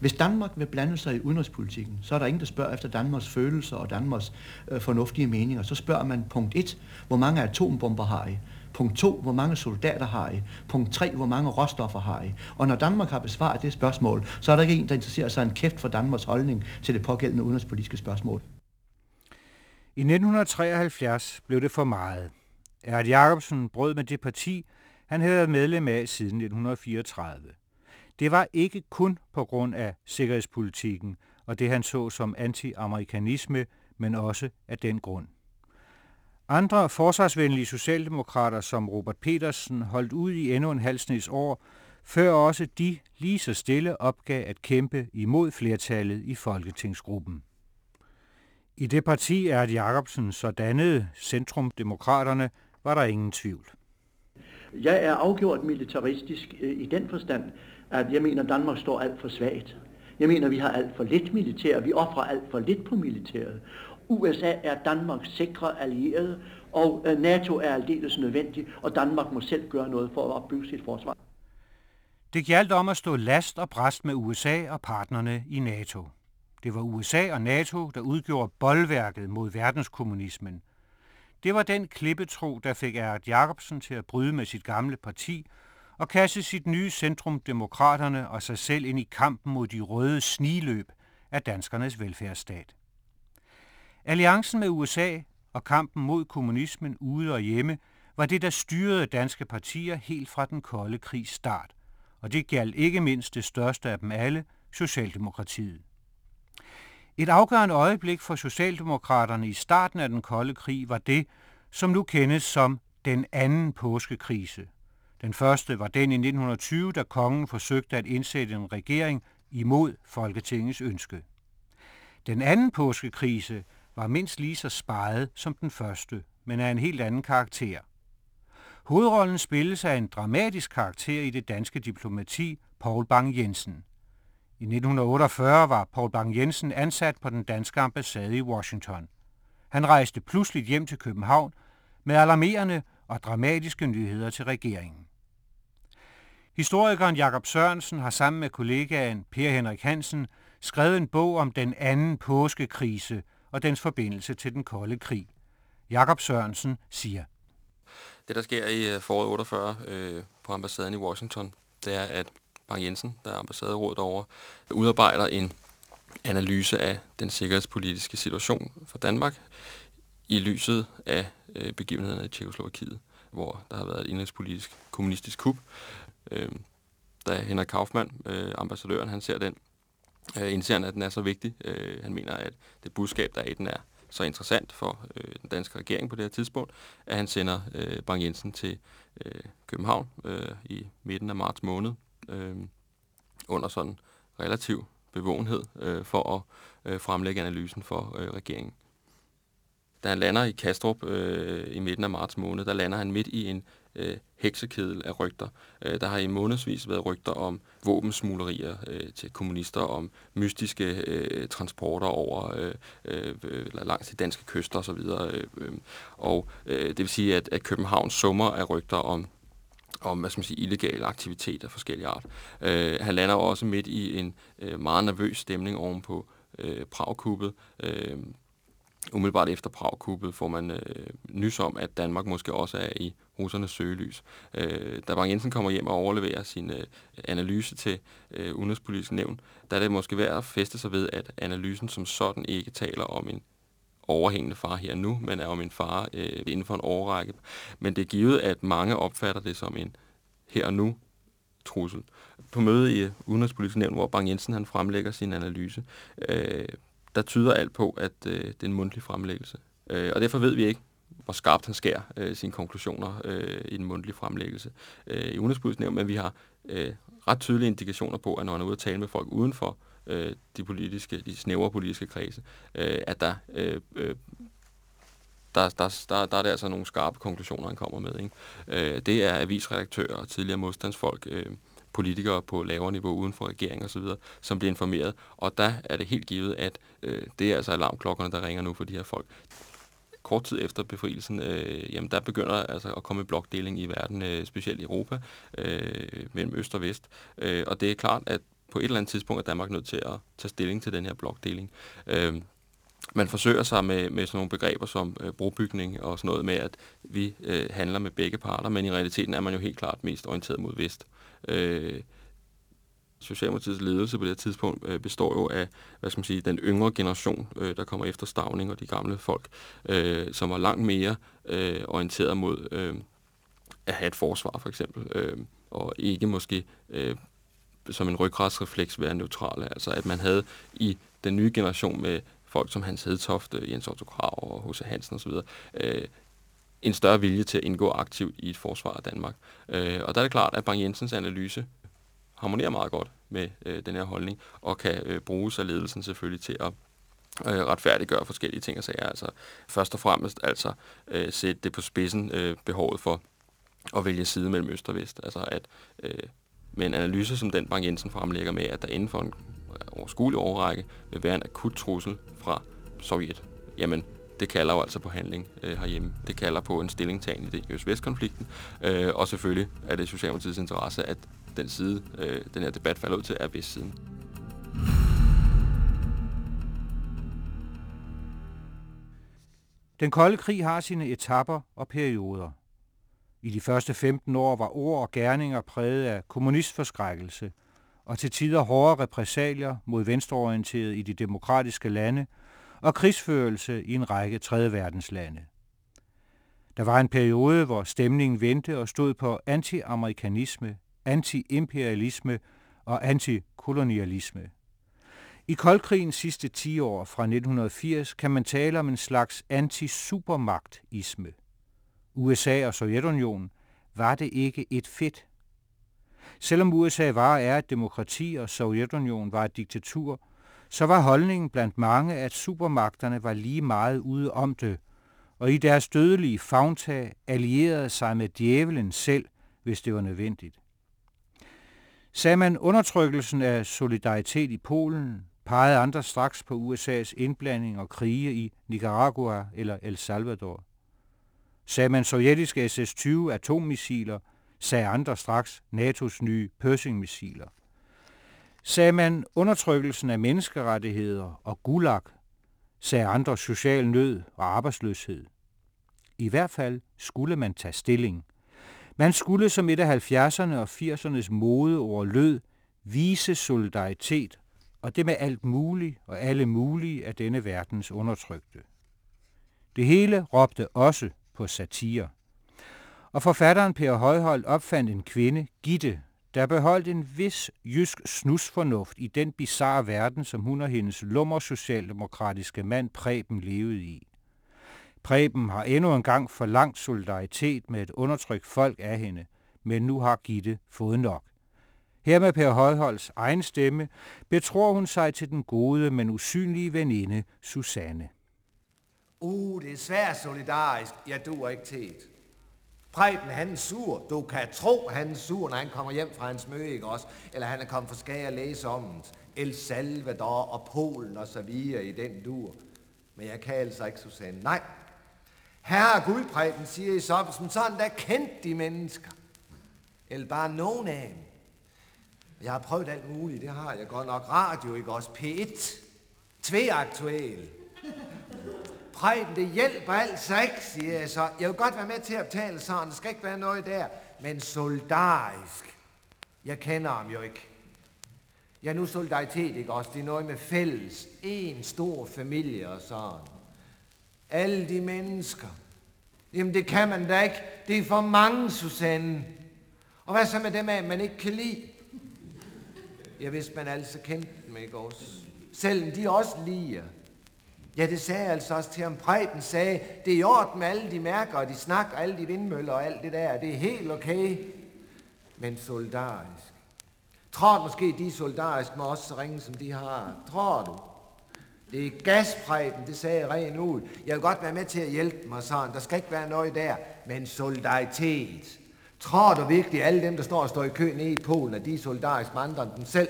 Hvis Danmark vil blande sig i udenrigspolitikken, så er der ingen, der spørger efter Danmarks følelser og Danmarks øh, fornuftige meninger. Så spørger man punkt 1, hvor mange atombomber har I? Punkt 2, hvor mange soldater har I? Punkt 3, hvor mange råstoffer har I? Og når Danmark har besvaret det spørgsmål, så er der ikke en, der interesserer sig en kæft for Danmarks holdning til det pågældende udenrigspolitiske spørgsmål. I 1973 blev det for meget. Erhard Jacobsen brød med det parti, han havde været medlem af siden 1934. Det var ikke kun på grund af sikkerhedspolitikken og det han så som anti-amerikanisme, men også af den grund. Andre forsvarsvenlige socialdemokrater som Robert Petersen holdt ud i endnu en halvsnes år, før også de lige så stille opgav at kæmpe imod flertallet i Folketingsgruppen. I det parti er Jacobsen så dannede Centrumdemokraterne, var der ingen tvivl. Jeg er afgjort militaristisk øh, i den forstand, at jeg mener, at Danmark står alt for svagt. Jeg mener, at vi har alt for lidt militær, vi offrer alt for lidt på militæret. USA er Danmarks sikre allierede, og øh, NATO er aldeles nødvendig, og Danmark må selv gøre noget for at opbygge sit forsvar. Det gjaldt om at stå last og bræst med USA og partnerne i NATO. Det var USA og NATO, der udgjorde boldværket mod verdenskommunismen. Det var den klippetro, der fik Erd Jacobsen til at bryde med sit gamle parti og kaste sit nye centrum demokraterne og sig selv ind i kampen mod de røde sniløb af danskernes velfærdsstat. Alliancen med USA og kampen mod kommunismen ude og hjemme var det, der styrede danske partier helt fra den kolde krigs start, og det galt ikke mindst det største af dem alle, Socialdemokratiet. Et afgørende øjeblik for Socialdemokraterne i starten af den kolde krig var det, som nu kendes som den anden påskekrise. Den første var den i 1920, da kongen forsøgte at indsætte en regering imod Folketingets ønske. Den anden påskekrise var mindst lige så sparet som den første, men af en helt anden karakter. Hovedrollen spilles af en dramatisk karakter i det danske diplomati, Paul Bang Jensen. I 1948 var Paul Bang Jensen ansat på den danske ambassade i Washington. Han rejste pludselig hjem til København med alarmerende og dramatiske nyheder til regeringen. Historikeren Jakob Sørensen har sammen med kollegaen Per Henrik Hansen skrevet en bog om den anden påskekrise og dens forbindelse til den kolde krig. Jakob Sørensen siger. Det, der sker i øh, foråret 48 øh, på ambassaden i Washington, det er, at Bang Jensen, der er ambassaderåd derovre, udarbejder en analyse af den sikkerhedspolitiske situation for Danmark i lyset af øh, begivenhederne i Tjekoslovakiet, hvor der har været et indrigspolitisk kommunistisk kup. Øh, da Henrik Kaufmann, øh, ambassadøren, han ser den, øh, indser han, at den er så vigtig. Øh, han mener, at det budskab, der er i den, er så interessant for øh, den danske regering på det her tidspunkt, at han sender øh, Bang Jensen til øh, København øh, i midten af marts måned øh, under sådan relativ bevågenhed øh, for at øh, fremlægge analysen for øh, regeringen. Da han lander i Kastrup øh, i midten af marts måned, der lander han midt i en øh, heksekedel af rygter. Øh, der har i månedsvis været rygter om våbensmuglerier øh, til kommunister, om mystiske øh, transporter over øh, øh, langs de danske kyster osv. Øh, øh, og øh, det vil sige, at, at København summer af rygter om om hvad skal man sige, illegale aktiviteter af forskellige art. Øh, han lander også midt i en øh, meget nervøs stemning oven på øh, Pragkuppet. Øh, umiddelbart efter Pragkuppet får man øh, nys om, at Danmark måske også er i russernes søgelys. Øh, da Bang Jensen kommer hjem og overleverer sin øh, analyse til øh, Udenrigspolitisk Nævn, der er det måske værd at feste sig ved, at analysen som sådan ikke taler om en overhængende far her nu, men er om min far øh, inden for en årrække. Men det er givet, at mange opfatter det som en her og nu trussel. På mødet i øh, Udenrigspolitisk Nævn, hvor Bang Jensen han fremlægger sin analyse, øh, der tyder alt på, at øh, det er en mundtlig fremlæggelse. Øh, og derfor ved vi ikke, hvor skarpt han skærer øh, sine konklusioner øh, i den mundtlige fremlæggelse øh, i Udenrigspolitisk Nævn, men vi har øh, ret tydelige indikationer på, at når han er ude at tale med folk udenfor øh, de politiske, de snævre politiske kredse, øh, at der øh, øh, der, der, der, der er det altså nogle skarpe konklusioner, han kommer med. Ikke? Øh, det er avisredaktører og tidligere modstandsfolk, øh, politikere på lavere niveau uden for regering osv., som bliver informeret. Og der er det helt givet, at øh, det er altså alarmklokkerne, der ringer nu for de her folk kort tid efter befrielsen, øh, jamen der begynder altså at komme blokdeling i verden, øh, specielt i Europa, øh, mellem øst og vest. Øh, og det er klart, at på et eller andet tidspunkt er Danmark nødt til at tage stilling til den her blokdeling. Øh, man forsøger sig med, med sådan nogle begreber som øh, brobygning og sådan noget med, at vi øh, handler med begge parter, men i realiteten er man jo helt klart mest orienteret mod vest. Øh, Socialdemokratiets ledelse på det her tidspunkt øh, består jo af hvad skal man sige, den yngre generation, øh, der kommer efter Stavning og de gamle folk, øh, som var langt mere øh, orienteret mod øh, at have et forsvar for eksempel, øh, og ikke måske øh, som en ryggradsrefleks være neutrale. Altså at man havde i den nye generation med folk som Hans Hedtofte, Jens Otto Krav og H.C. Hansen osv., øh, en større vilje til at indgå aktivt i et forsvar af Danmark. Øh, og der er det klart, at Bang Jensens analyse harmonerer meget godt med øh, den her holdning, og kan øh, bruges af ledelsen selvfølgelig til at øh, retfærdiggøre forskellige ting og sager. Altså først og fremmest altså øh, sætte det på spidsen øh, behovet for at vælge side mellem øst og vest. Altså at øh, med en analyse som den Bank Jensen fremlægger med, at der inden for en overskuelig overrække vil være en akut trussel fra Sovjet. Jamen, det kalder jo altså på handling øh, herhjemme. Det kalder på en stillingtagen i det øst-vest-konflikten. Øh, og selvfølgelig er det Socialdemokratiets interesse, at den side, øh, den her debat falder ud til, er siden. Den kolde krig har sine etapper og perioder. I de første 15 år var ord og gerninger præget af kommunistforskrækkelse og til tider hårde repressalier mod venstreorienterede i de demokratiske lande og krigsførelse i en række tredje verdenslande. Der var en periode, hvor stemningen vendte og stod på anti-amerikanisme, anti-imperialisme og antikolonialisme. I koldkrigens sidste 10 år fra 1980 kan man tale om en slags anti-supermagtisme. USA og Sovjetunionen var det ikke et fedt. Selvom USA var og er et demokrati og Sovjetunionen var et diktatur, så var holdningen blandt mange, at supermagterne var lige meget ude om det, og i deres dødelige fagntag allierede sig med djævelen selv, hvis det var nødvendigt. Sagde man undertrykkelsen af solidaritet i Polen, pegede andre straks på USA's indblanding og krige i Nicaragua eller El Salvador. Sagde man sovjetiske SS-20 atommissiler, sagde andre straks NATO's nye Pershing-missiler. Sagde man undertrykkelsen af menneskerettigheder og gulag, sagde andre social nød og arbejdsløshed. I hvert fald skulle man tage stilling – man skulle som et af 70'erne og 80'ernes modeord lød vise solidaritet, og det med alt muligt og alle mulige af denne verdens undertrykte. Det hele råbte også på satire. Og forfatteren Per Højholdt opfandt en kvinde, Gitte, der beholdt en vis jysk snusfornuft i den bizarre verden, som hun og hendes lummer socialdemokratiske mand Preben levede i. Preben har endnu en gang forlangt solidaritet med et undertrykt folk af hende, men nu har Gitte fået nok. Her med Per Højholds egen stemme betror hun sig til den gode, men usynlige veninde Susanne. Uh, det er svært solidarisk. Jeg duer ikke til et. Preben, han er sur. Du kan tro, han er sur, når han kommer hjem fra hans møde, ikke også? Eller han er kommet for skade at læse om det. El Salvador og Polen og så videre i den dur. Men jeg kan altså ikke, Susanne. Nej, Herre Gud, Preben, siger I så, som sådan der kendt de mennesker. Eller bare nogen af dem. Jeg har prøvet alt muligt, det har jeg godt nok. Radio, ikke også? P1. Tvæaktuel. Præben, det hjælper altså ikke, siger jeg så. Jeg vil godt være med til at betale sådan, der skal ikke være noget der. Men solidarisk. Jeg kender ham jo ikke. Ja, nu solidaritet, ikke også? Det er noget med fælles. En stor familie og sådan. Alle de mennesker. Jamen det kan man da ikke. Det er for mange, Susanne. Og hvad så med dem af, man ikke kan lide? Ja, hvis man altså kendte dem, ikke også? Selvom de også liger. Ja, det sagde jeg altså også til ham. Preben sagde, det er i orden med alle de mærker, og de snakker, og alle de vindmøller og alt det der. Det er helt okay. Men solidarisk. Tror du måske, de er solidarisk med os så ringe, som de har? Tror du? Det er gaspræben, det sagde jeg rent ud. Jeg vil godt være med til at hjælpe mig sådan. Der skal ikke være noget der, men solidaritet. Tror du virkelig, alle dem, der står og står i kø nede i Polen, at de er solidarisk med andre end dem selv?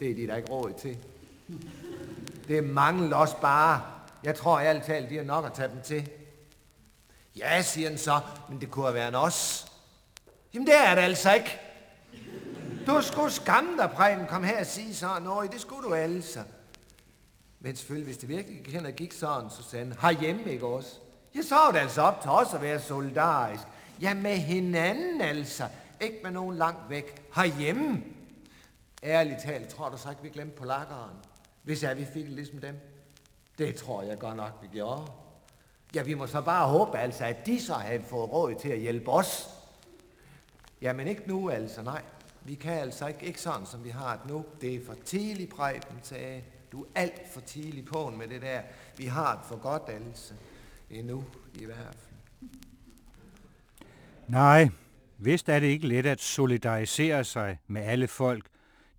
Det er de der ikke råd til. Det mangler også bare. Jeg tror ærligt talt, de har nok at tage dem til. Ja, siger han så, men det kunne have været en os. Jamen det er det altså ikke. Du skulle skamme dig, Preben, kom her og sige sådan Nå, Det skulle du altså. Men selvfølgelig, hvis det virkelig gik hen og gik sådan, Susanne, hjemme, ikke også? Jeg så det altså op til os at være solidarisk. Ja, med hinanden altså. Ikke med nogen langt væk. Herhjemme. Ærligt talt, tror du så ikke, vi glemte polakkeren? Hvis jeg vi fik ligesom dem. Det tror jeg godt nok, vi gjorde. Ja, vi må så bare håbe altså, at de så havde fået råd til at hjælpe os. Jamen ikke nu altså, nej. Vi kan altså ikke, ikke sådan, som vi har det nu. Det er for tidligt, Preben sagde. Du er alt for tidlig på med det der. Vi har det for godt, altså. Endnu i hvert fald. Nej, vist er det ikke let at solidarisere sig med alle folk.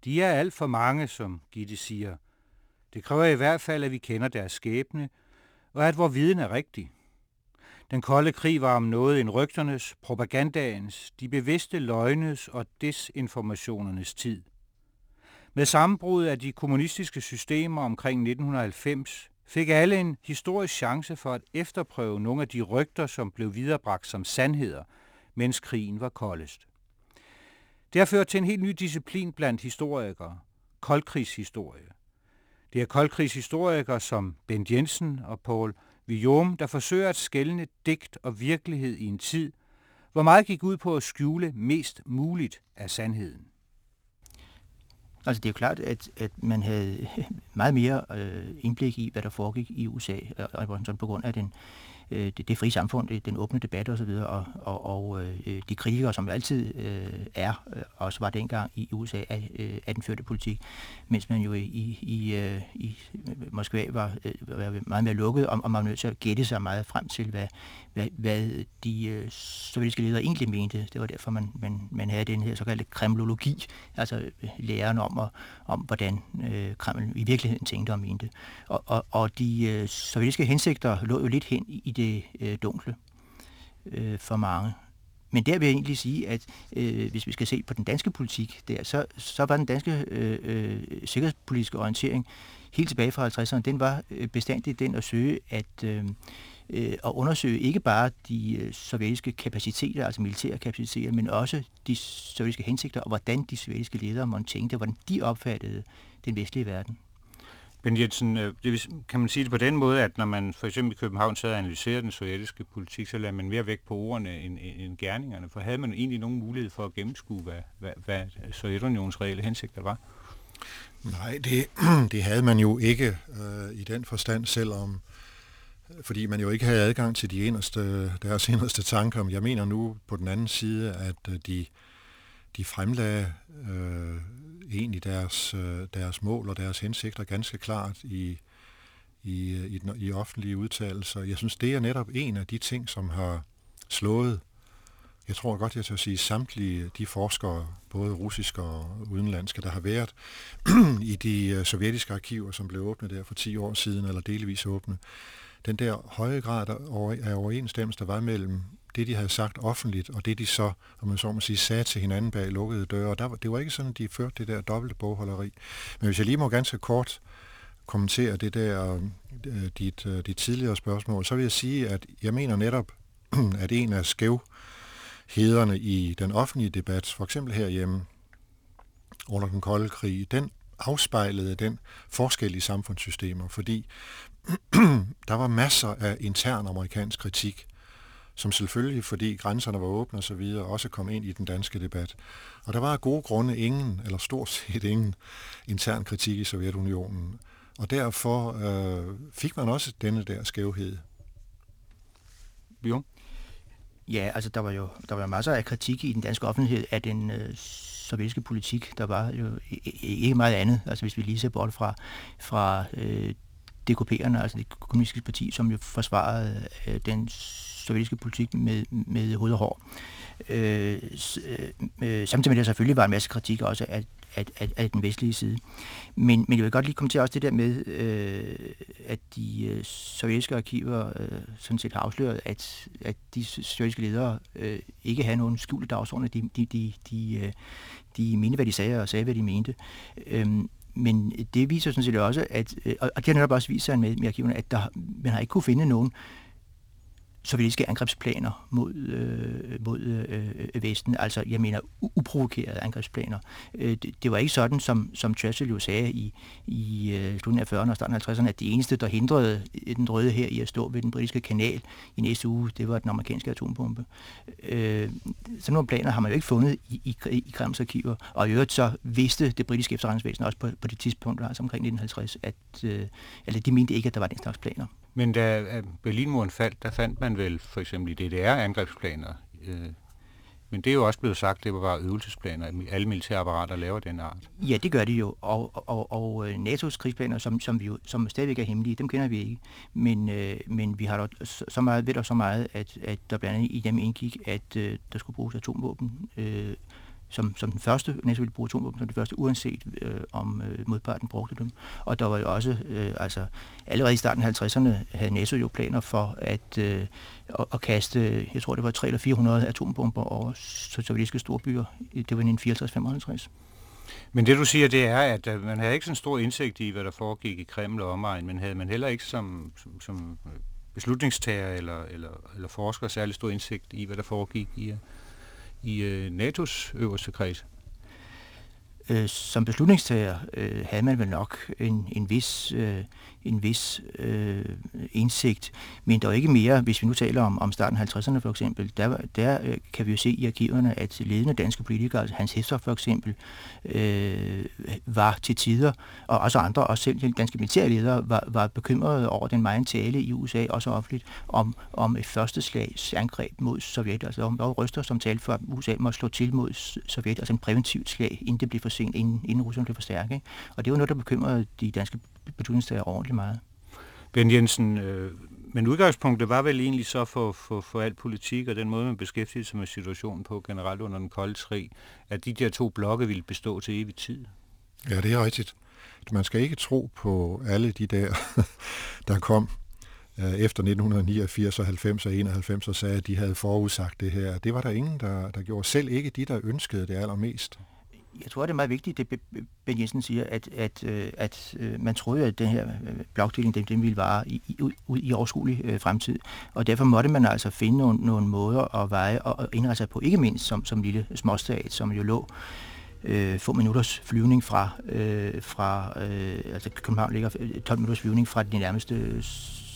De er alt for mange, som Gitte siger. Det kræver i hvert fald, at vi kender deres skæbne, og at vores viden er rigtig. Den kolde krig var om noget en rygternes, propagandaens, de bevidste løgnes og desinformationernes tid. Med sammenbruddet af de kommunistiske systemer omkring 1990 fik alle en historisk chance for at efterprøve nogle af de rygter, som blev viderebragt som sandheder, mens krigen var koldest. Det har ført til en helt ny disciplin blandt historikere, koldkrigshistorie. Det er koldkrigshistorikere som Bent Jensen og Paul Villaume, der forsøger at skælne digt og virkelighed i en tid, hvor meget gik ud på at skjule mest muligt af sandheden. Altså det er jo klart, at, at man havde meget mere øh, indblik i, hvad der foregik i USA og Washington på grund af den øh, det, det frie samfund, det, den åbne debat osv., og, og, og øh, de kritikere, som altid øh, er, øh, også var dengang i USA, af, øh, af den førte politik, mens man jo i, i, øh, i Moskva var, øh, var meget mere lukket, og, og man var nødt til at gætte sig meget frem til, hvad, hvad, hvad de øh, sovjetiske ledere egentlig mente. Det var derfor, man, man, man havde den her såkaldte kremlologi, altså øh, læren om, og, om hvordan øh, Kreml i virkeligheden tænkte og mente. Og, og, og de øh, sovjetiske hensigter lå jo lidt hen i det øh, dunkle øh, for mange. Men der vil jeg egentlig sige, at øh, hvis vi skal se på den danske politik der, så, så var den danske øh, øh, sikkerhedspolitiske orientering helt tilbage fra 50'erne, den var øh, bestandigt den at søge at, øh, øh, at undersøge ikke bare de øh, sovjetiske kapaciteter, altså militære kapaciteter, men også de sovjetiske hensigter, og hvordan de sovjetiske ledere måtte tænke, hvordan de opfattede den vestlige verden. Ben Jensen, øh, det, kan man sige det på den måde, at når man for eksempel i København sad og analyserede den sovjetiske politik, så lagde man mere vægt på ordene end, end gerningerne, for havde man egentlig nogen mulighed for at gennemskue, hvad, hvad, hvad Sovjetunionens reelle hensigter var? Nej, det, det havde man jo ikke øh, i den forstand, selvom fordi man jo ikke havde adgang til de inderste, deres inderste tanker. Jeg mener nu på den anden side, at øh, de, de fremlagde øh, egentlig deres, øh, deres mål og deres hensigter ganske klart i, i, øh, i, i offentlige udtalelser. Jeg synes, det er netop en af de ting, som har slået, jeg tror godt, jeg tør sige, samtlige de forskere, både russiske og udenlandske, der har været i de sovjetiske arkiver, som blev åbnet der for 10 år siden, eller delvis åbnet. Den der høje grad af overensstemmelse, der var mellem det, de havde sagt offentligt, og det, de så, om man så må sige, sagde til hinanden bag lukkede døre. Der, det var ikke sådan, at de førte det der dobbelte bogholderi. Men hvis jeg lige må ganske kort kommentere det der, øh, dit, øh, dit tidligere spørgsmål, så vil jeg sige, at jeg mener netop, at en af skævhederne i den offentlige debat, for eksempel herhjemme under den kolde krig, den afspejlede den forskel i samfundssystemer, fordi der var masser af intern amerikansk kritik som selvfølgelig, fordi grænserne var åbne osv., også kom ind i den danske debat. Og der var af gode grunde ingen, eller stort set ingen, intern kritik i Sovjetunionen. Og derfor øh, fik man også denne der skævhed. Jo. Ja, altså der var jo der var masser af kritik i den danske offentlighed af den øh, sovjetiske politik. Der var jo ikke meget andet, altså hvis vi lige ser bort fra, fra øh, DKP'erne, altså det kommunistiske parti, som jo forsvarede øh, den sovjetiske politik med, med hoved og hår. Øh, øh, øh, samtidig med det selvfølgelig var en masse kritik også af, af, af, af den vestlige side. Men, men jeg vil godt lige komme til også det der med, øh, at de øh, sovjetiske arkiver øh, sådan set har afsløret, at, at de sovjetiske ledere øh, ikke havde nogen skjulte dagsordner. De, de, de, de, øh, de mente, hvad de sagde, og sagde, hvad de mente. Øh, men øh, det viser sådan set også, at, øh, og det har netop også vist sig med, med arkiverne, at der, man har ikke kunne finde nogen sovjetiske angrebsplaner mod, øh, mod øh, Vesten, altså jeg mener uprovokerede angrebsplaner. Øh, det, det var ikke sådan, som, som Churchill jo sagde i, i øh, slutningen af 40'erne og starten af 50'erne, at det eneste, der hindrede øh, den røde her i at stå ved den britiske kanal i næste uge, det var den amerikanske atombombe. Øh, sådan nogle planer har man jo ikke fundet i, i, i Kremls arkiver, og i øvrigt så vidste det britiske efterretningsvæsen også på, på det tidspunkt, altså omkring 1950, at øh, eller de mente ikke, at der var den slags planer. Men da Berlinmuren faldt, der fandt man vel for eksempel i DDR angrebsplaner. Øh, men det er jo også blevet sagt, det var bare øvelsesplaner. Alle militære apparater laver den art. Ja, det gør de jo. Og, og, og øh, NATO's krigsplaner, som, som, vi jo, som stadigvæk er hemmelige, dem kender vi ikke. Men, øh, men vi har dog så meget, ved der så meget, at, at der blandt andet i dem indgik, at øh, der skulle bruges atomvåben øh, som, som den første, NATO ville bruge atomvåben som det første, uanset øh, om øh, modparten brugte dem. Og der var jo også, øh, altså allerede i starten af 50'erne havde NATO jo planer for at, øh, at, at kaste, jeg tror det var 300 eller 400 atombomber over sovjetiske storbyer. Det var i 1954-55. Men det du siger, det er, at øh, man havde ikke så stor indsigt i, hvad der foregik i Kreml og omegn, men havde man heller ikke som, som, som øh, beslutningstager eller, eller, eller forsker særlig stor indsigt i, hvad der foregik i, øh, i øh, NATO's øverste kreds? Øh, som beslutningstager øh, havde man vel nok en, en vis øh, en vis øh, indsigt, men der er ikke mere, hvis vi nu taler om, om starten af 50'erne for eksempel, der, der øh, kan vi jo se i arkiverne, at ledende danske politikere, altså Hans Hesser for eksempel, øh, var til tider, og også andre, også selv danske militærledere, var, var bekymrede over den meget tale i USA, også offentligt, om, om et første slags angreb mod Sovjet. Altså der var ryster, som talte for, at USA må slå til mod Sovjet, altså en præventivt slag, inden det blev for sent, inden, inden Rusland blev for stærk. Ikke? Og det var noget, der bekymrede de danske beslutningstager ordentligt meget. Ben Jensen, øh, men udgangspunktet var vel egentlig så for, for, for al politik og den måde, man beskæftigede sig med situationen på generelt under den kolde krig, at de der to blokke ville bestå til evig tid. Ja, det er rigtigt. Man skal ikke tro på alle de der, der kom øh, efter 1989 og 90 og 91 og sagde, at de havde forudsagt det her. Det var der ingen, der, der gjorde. Selv ikke de, der ønskede det allermest jeg tror, det er meget vigtigt, det Ben Jensen siger, at, at, øh, at øh, man troede, at den her øh, blokdeling, den, den ville vare i, i, i overskuelig øh, fremtid. Og derfor måtte man altså finde nogle, nogle måder at veje og indrette sig på, ikke mindst som, som lille småstat, som jo lå øh, få minutters flyvning fra, øh, fra øh, altså København ligger 12 minutters flyvning fra den nærmeste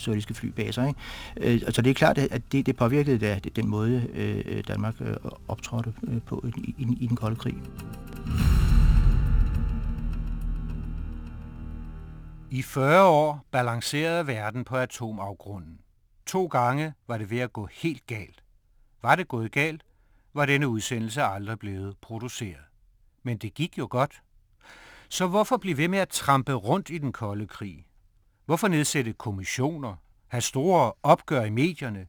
sovjetiske flybaser. Ikke? Øh, så det er klart, at det, det påvirkede da, den måde, øh, Danmark øh, optrådte øh, på i, i, i den kolde krig. I 40 år balancerede verden på atomafgrunden. To gange var det ved at gå helt galt. Var det gået galt, var denne udsendelse aldrig blevet produceret. Men det gik jo godt. Så hvorfor blive ved med at trampe rundt i den kolde krig? Hvorfor nedsætte kommissioner, have store opgør i medierne,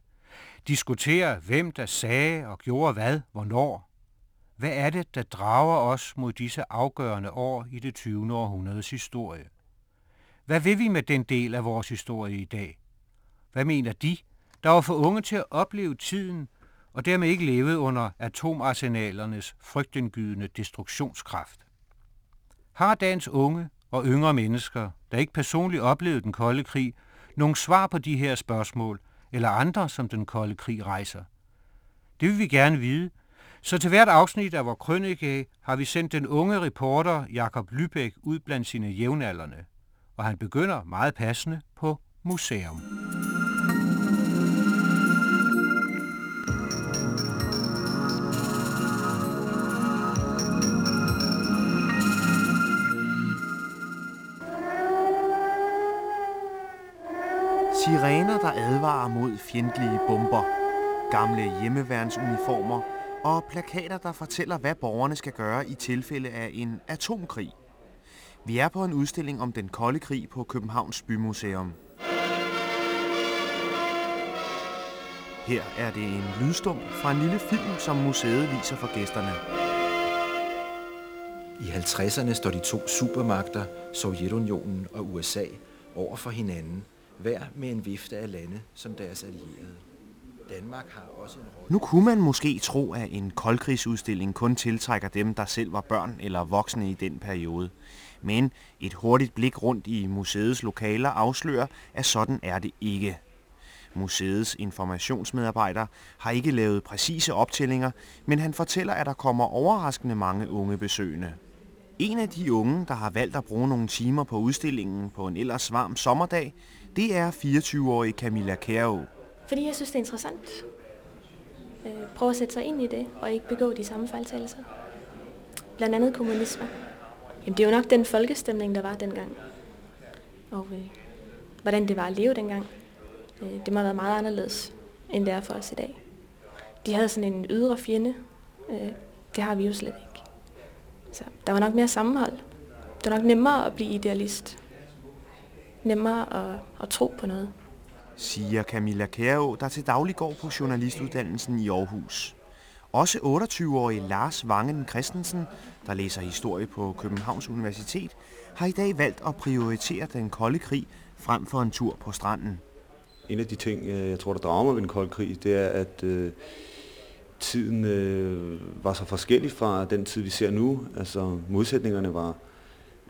diskutere hvem der sagde og gjorde hvad, hvornår? Hvad er det, der drager os mod disse afgørende år i det 20. århundredes historie? Hvad vil vi med den del af vores historie i dag? Hvad mener de, der var for unge til at opleve tiden og dermed ikke levede under atomarsenalernes frygtindgydende destruktionskraft? Har dagens unge og yngre mennesker, der ikke personligt oplevede den kolde krig, nogle svar på de her spørgsmål, eller andre, som den kolde krig rejser? Det vil vi gerne vide, så til hvert afsnit af vores krønike har vi sendt den unge reporter Jakob Lybæk ud blandt sine jævnaldrende, og han begynder meget passende på museum. Sirener, der advarer mod fjendtlige bomber, gamle hjemmeværnsuniformer og plakater, der fortæller, hvad borgerne skal gøre i tilfælde af en atomkrig. Vi er på en udstilling om den kolde krig på Københavns Bymuseum. Her er det en lydstum fra en lille film, som museet viser for gæsterne. I 50'erne står de to supermagter, Sovjetunionen og USA, over for hinanden, hver med en vifte af lande som deres allierede. Danmark har også en rolle. Nu kunne man måske tro, at en koldkrigsudstilling kun tiltrækker dem, der selv var børn eller voksne i den periode. Men et hurtigt blik rundt i museets lokaler afslører, at sådan er det ikke. Museets informationsmedarbejder har ikke lavet præcise optællinger, men han fortæller, at der kommer overraskende mange unge besøgende. En af de unge, der har valgt at bruge nogle timer på udstillingen på en ellers varm sommerdag, det er 24-årige Camilla Kærå. Fordi jeg synes, det er interessant. Øh, prøve at sætte sig ind i det, og ikke begå de samme fejltagelser. Blandt andet kommunisme. Jamen, det er jo nok den folkestemning, der var dengang. Og øh, hvordan det var at leve dengang. Øh, det må have været meget anderledes, end det er for os i dag. De havde sådan en ydre fjende. Øh, det har vi jo slet ikke. Så der var nok mere sammenhold. Det var nok nemmere at blive idealist. Nemmere at, at tro på noget siger Camilla Kærå, der til daglig går på journalistuddannelsen i Aarhus. Også 28-årige Lars Vangen Christensen, der læser historie på Københavns Universitet, har i dag valgt at prioritere den kolde krig frem for en tur på stranden. En af de ting, øh, jeg tror, der drager mig ved den kolde krig, det er, at øh, tiden øh, var så forskellig fra den tid, vi ser nu. Altså modsætningerne var,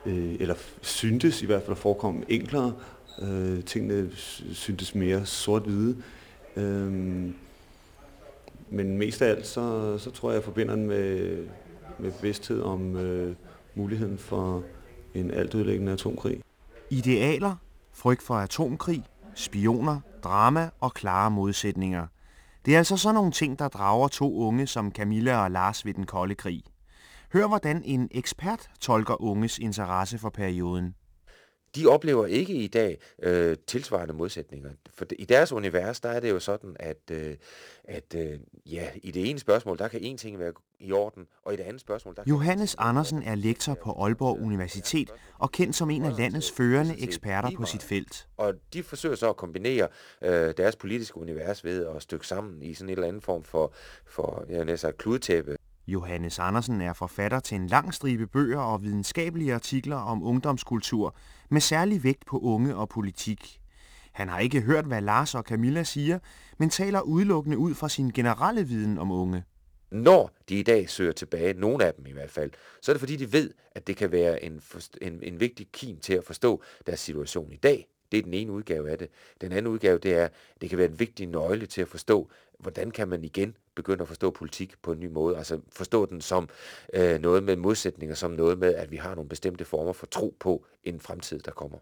øh, eller syntes i hvert fald at forekomme enklere, Øh, tingene syntes mere sort-hvide. Øh, men mest af alt, så, så tror jeg, jeg forbinder den med, med bevidsthed om øh, muligheden for en altødelæggende atomkrig. Idealer, frygt for atomkrig, spioner, drama og klare modsætninger. Det er altså sådan nogle ting, der drager to unge som Camilla og Lars ved den kolde krig. Hør hvordan en ekspert tolker unges interesse for perioden de oplever ikke i dag øh, tilsvarende modsætninger. For i deres univers, der er det jo sådan, at, øh, at øh, ja, i det ene spørgsmål, der kan en ting være i orden, og i det andet spørgsmål... Der Johannes kan... Andersen er lektor på Aalborg Universitet og kendt som en af landets førende eksperter på sit felt. Og de forsøger så at kombinere øh, deres politiske univers ved at stykke sammen i sådan en eller anden form for, for jeg næsten kludtæppe. Johannes Andersen er forfatter til en lang stribe bøger og videnskabelige artikler om ungdomskultur, med særlig vægt på unge og politik. Han har ikke hørt, hvad Lars og Camilla siger, men taler udelukkende ud fra sin generelle viden om unge. Når de i dag søger tilbage, nogle af dem i hvert fald, så er det fordi, de ved, at det kan være en, en, en vigtig kim til at forstå deres situation i dag. Det er den ene udgave af det. Den anden udgave, det er, det kan være en vigtig nøgle til at forstå, hvordan kan man igen begyndt at forstå politik på en ny måde. Altså forstå den som øh, noget med modsætninger, som noget med, at vi har nogle bestemte former for tro på en fremtid, der kommer.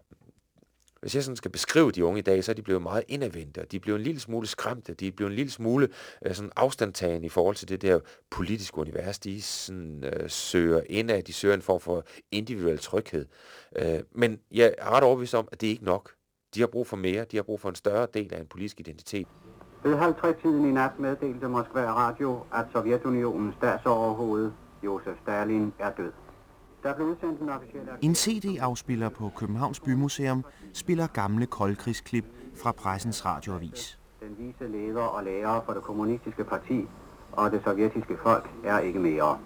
Hvis jeg sådan skal beskrive de unge i dag, så er de blevet meget indadvendte, og de er blevet en lille smule skræmte, de er blevet en lille smule øh, sådan afstandtagende i forhold til det der politiske univers. De sådan, øh, søger indad, de søger en form for individuel tryghed. Øh, men jeg er ret overbevist om, at det er ikke nok. De har brug for mere, de har brug for en større del af en politisk identitet. Ved halv tiden i nat meddelte Moskva Radio, at Sovjetunionens statsoverhoved, Josef Stalin, er død. Der blev udsendt en officiel... En CD-afspiller på Københavns Bymuseum spiller gamle koldkrigsklip fra pressens radioavis. Den vise leder og lærer for det kommunistiske parti og det sovjetiske folk er ikke mere.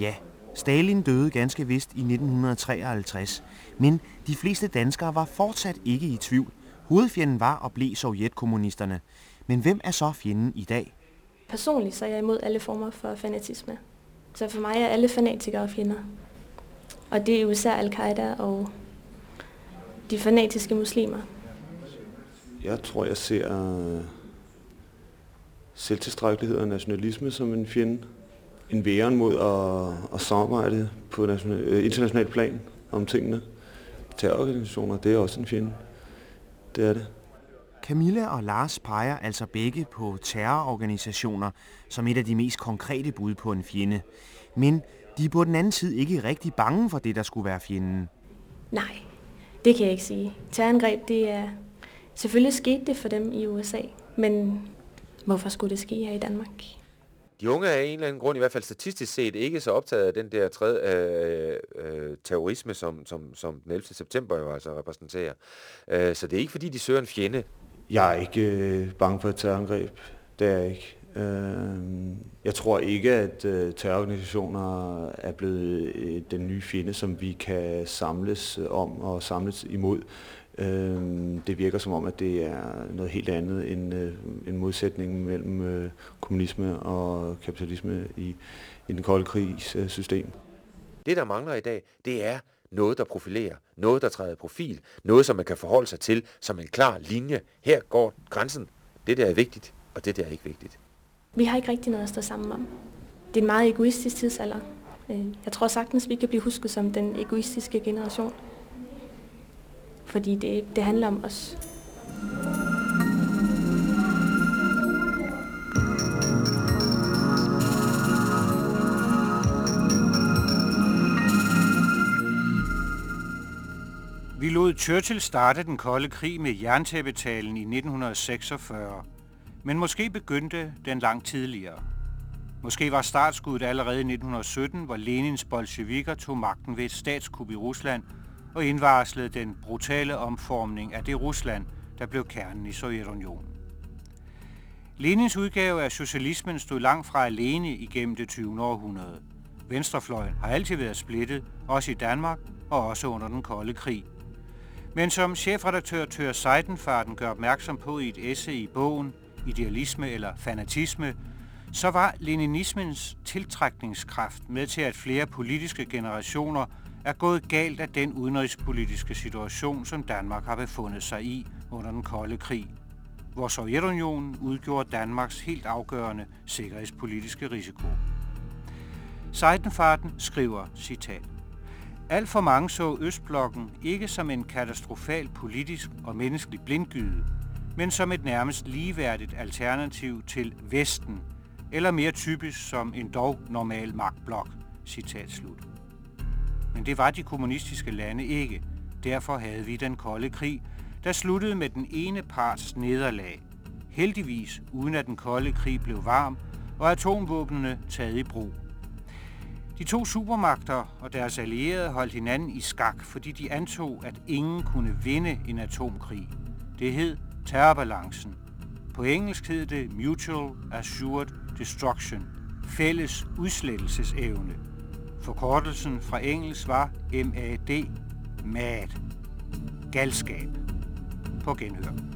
Ja, Stalin døde ganske vist i 1953, men de fleste danskere var fortsat ikke i tvivl. Hovedfjenden var og blev sovjetkommunisterne. Men hvem er så fjenden i dag? Personligt så er jeg imod alle former for fanatisme. Så for mig er alle fanatikere fjender. Og det er især al-Qaida og de fanatiske muslimer. Jeg tror, jeg ser selvtilstrækkelighed og nationalisme som en fjende. En væren mod at, at samarbejde på national, øh, international plan om tingene. Terrororganisationer, det er også en fjende. Det er det. Camilla og Lars peger altså begge på terrororganisationer som et af de mest konkrete bud på en fjende. Men de er på den anden side ikke rigtig bange for det, der skulle være fjenden. Nej, det kan jeg ikke sige. Terrorangreb, det er... Selvfølgelig skete det for dem i USA, men hvorfor skulle det ske her i Danmark? De unge er af en eller anden grund, i hvert fald statistisk set, ikke så optaget af den der tredje, øh, øh, terrorisme, som, som, som den 11. september jo altså repræsenterer. Øh, så det er ikke fordi, de søger en fjende. Jeg er ikke øh, bange for et terrorangreb. Det er jeg ikke. Øh, jeg tror ikke, at øh, terrororganisationer er blevet øh, den nye fjende, som vi kan samles om og samles imod. Øh, det virker som om, at det er noget helt andet end øh, en modsætning mellem øh, kommunisme og kapitalisme i, i den kolde krigs system. Det, der mangler i dag, det er noget, der profilerer, noget, der træder profil, noget, som man kan forholde sig til som en klar linje. Her går grænsen. Det der er vigtigt, og det der er ikke vigtigt. Vi har ikke rigtig noget at stå sammen om. Det er en meget egoistisk tidsalder. Øh, jeg tror sagtens, vi kan blive husket som den egoistiske generation. Fordi det, det handler om os. Vi lod Churchill starte den kolde krig med jerntæppetalen i 1946. Men måske begyndte den langt tidligere. Måske var startskuddet allerede i 1917, hvor Lenins bolsjevikker tog magten ved et statskup i Rusland og indvarslede den brutale omformning af det Rusland, der blev kernen i Sovjetunionen. Lenins udgave af socialismen stod langt fra alene igennem det 20. århundrede. Venstrefløjen har altid været splittet, også i Danmark og også under den kolde krig. Men som chefredaktør Tør Seidenfarten gør opmærksom på i et essay i bogen idealisme eller fanatisme, så var leninismens tiltrækningskraft med til, at flere politiske generationer er gået galt af den udenrigspolitiske situation, som Danmark har befundet sig i under den kolde krig, hvor Sovjetunionen udgjorde Danmarks helt afgørende sikkerhedspolitiske risiko. Seidenfarten skriver, citat, alt for mange så Østblokken ikke som en katastrofal politisk og menneskelig blindgyde, men som et nærmest ligeværdigt alternativ til Vesten, eller mere typisk som en dog normal magtblok. Citat slut. Men det var de kommunistiske lande ikke. Derfor havde vi den kolde krig, der sluttede med den ene parts nederlag. Heldigvis uden at den kolde krig blev varm, og atomvåbnene taget i brug. De to supermagter og deres allierede holdt hinanden i skak, fordi de antog, at ingen kunne vinde en atomkrig. Det hed terrorbalancen. På engelsk hed det Mutual Assured Destruction, fælles udslettelsesevne. Forkortelsen fra engelsk var MAD, MAD, galskab. På genhør.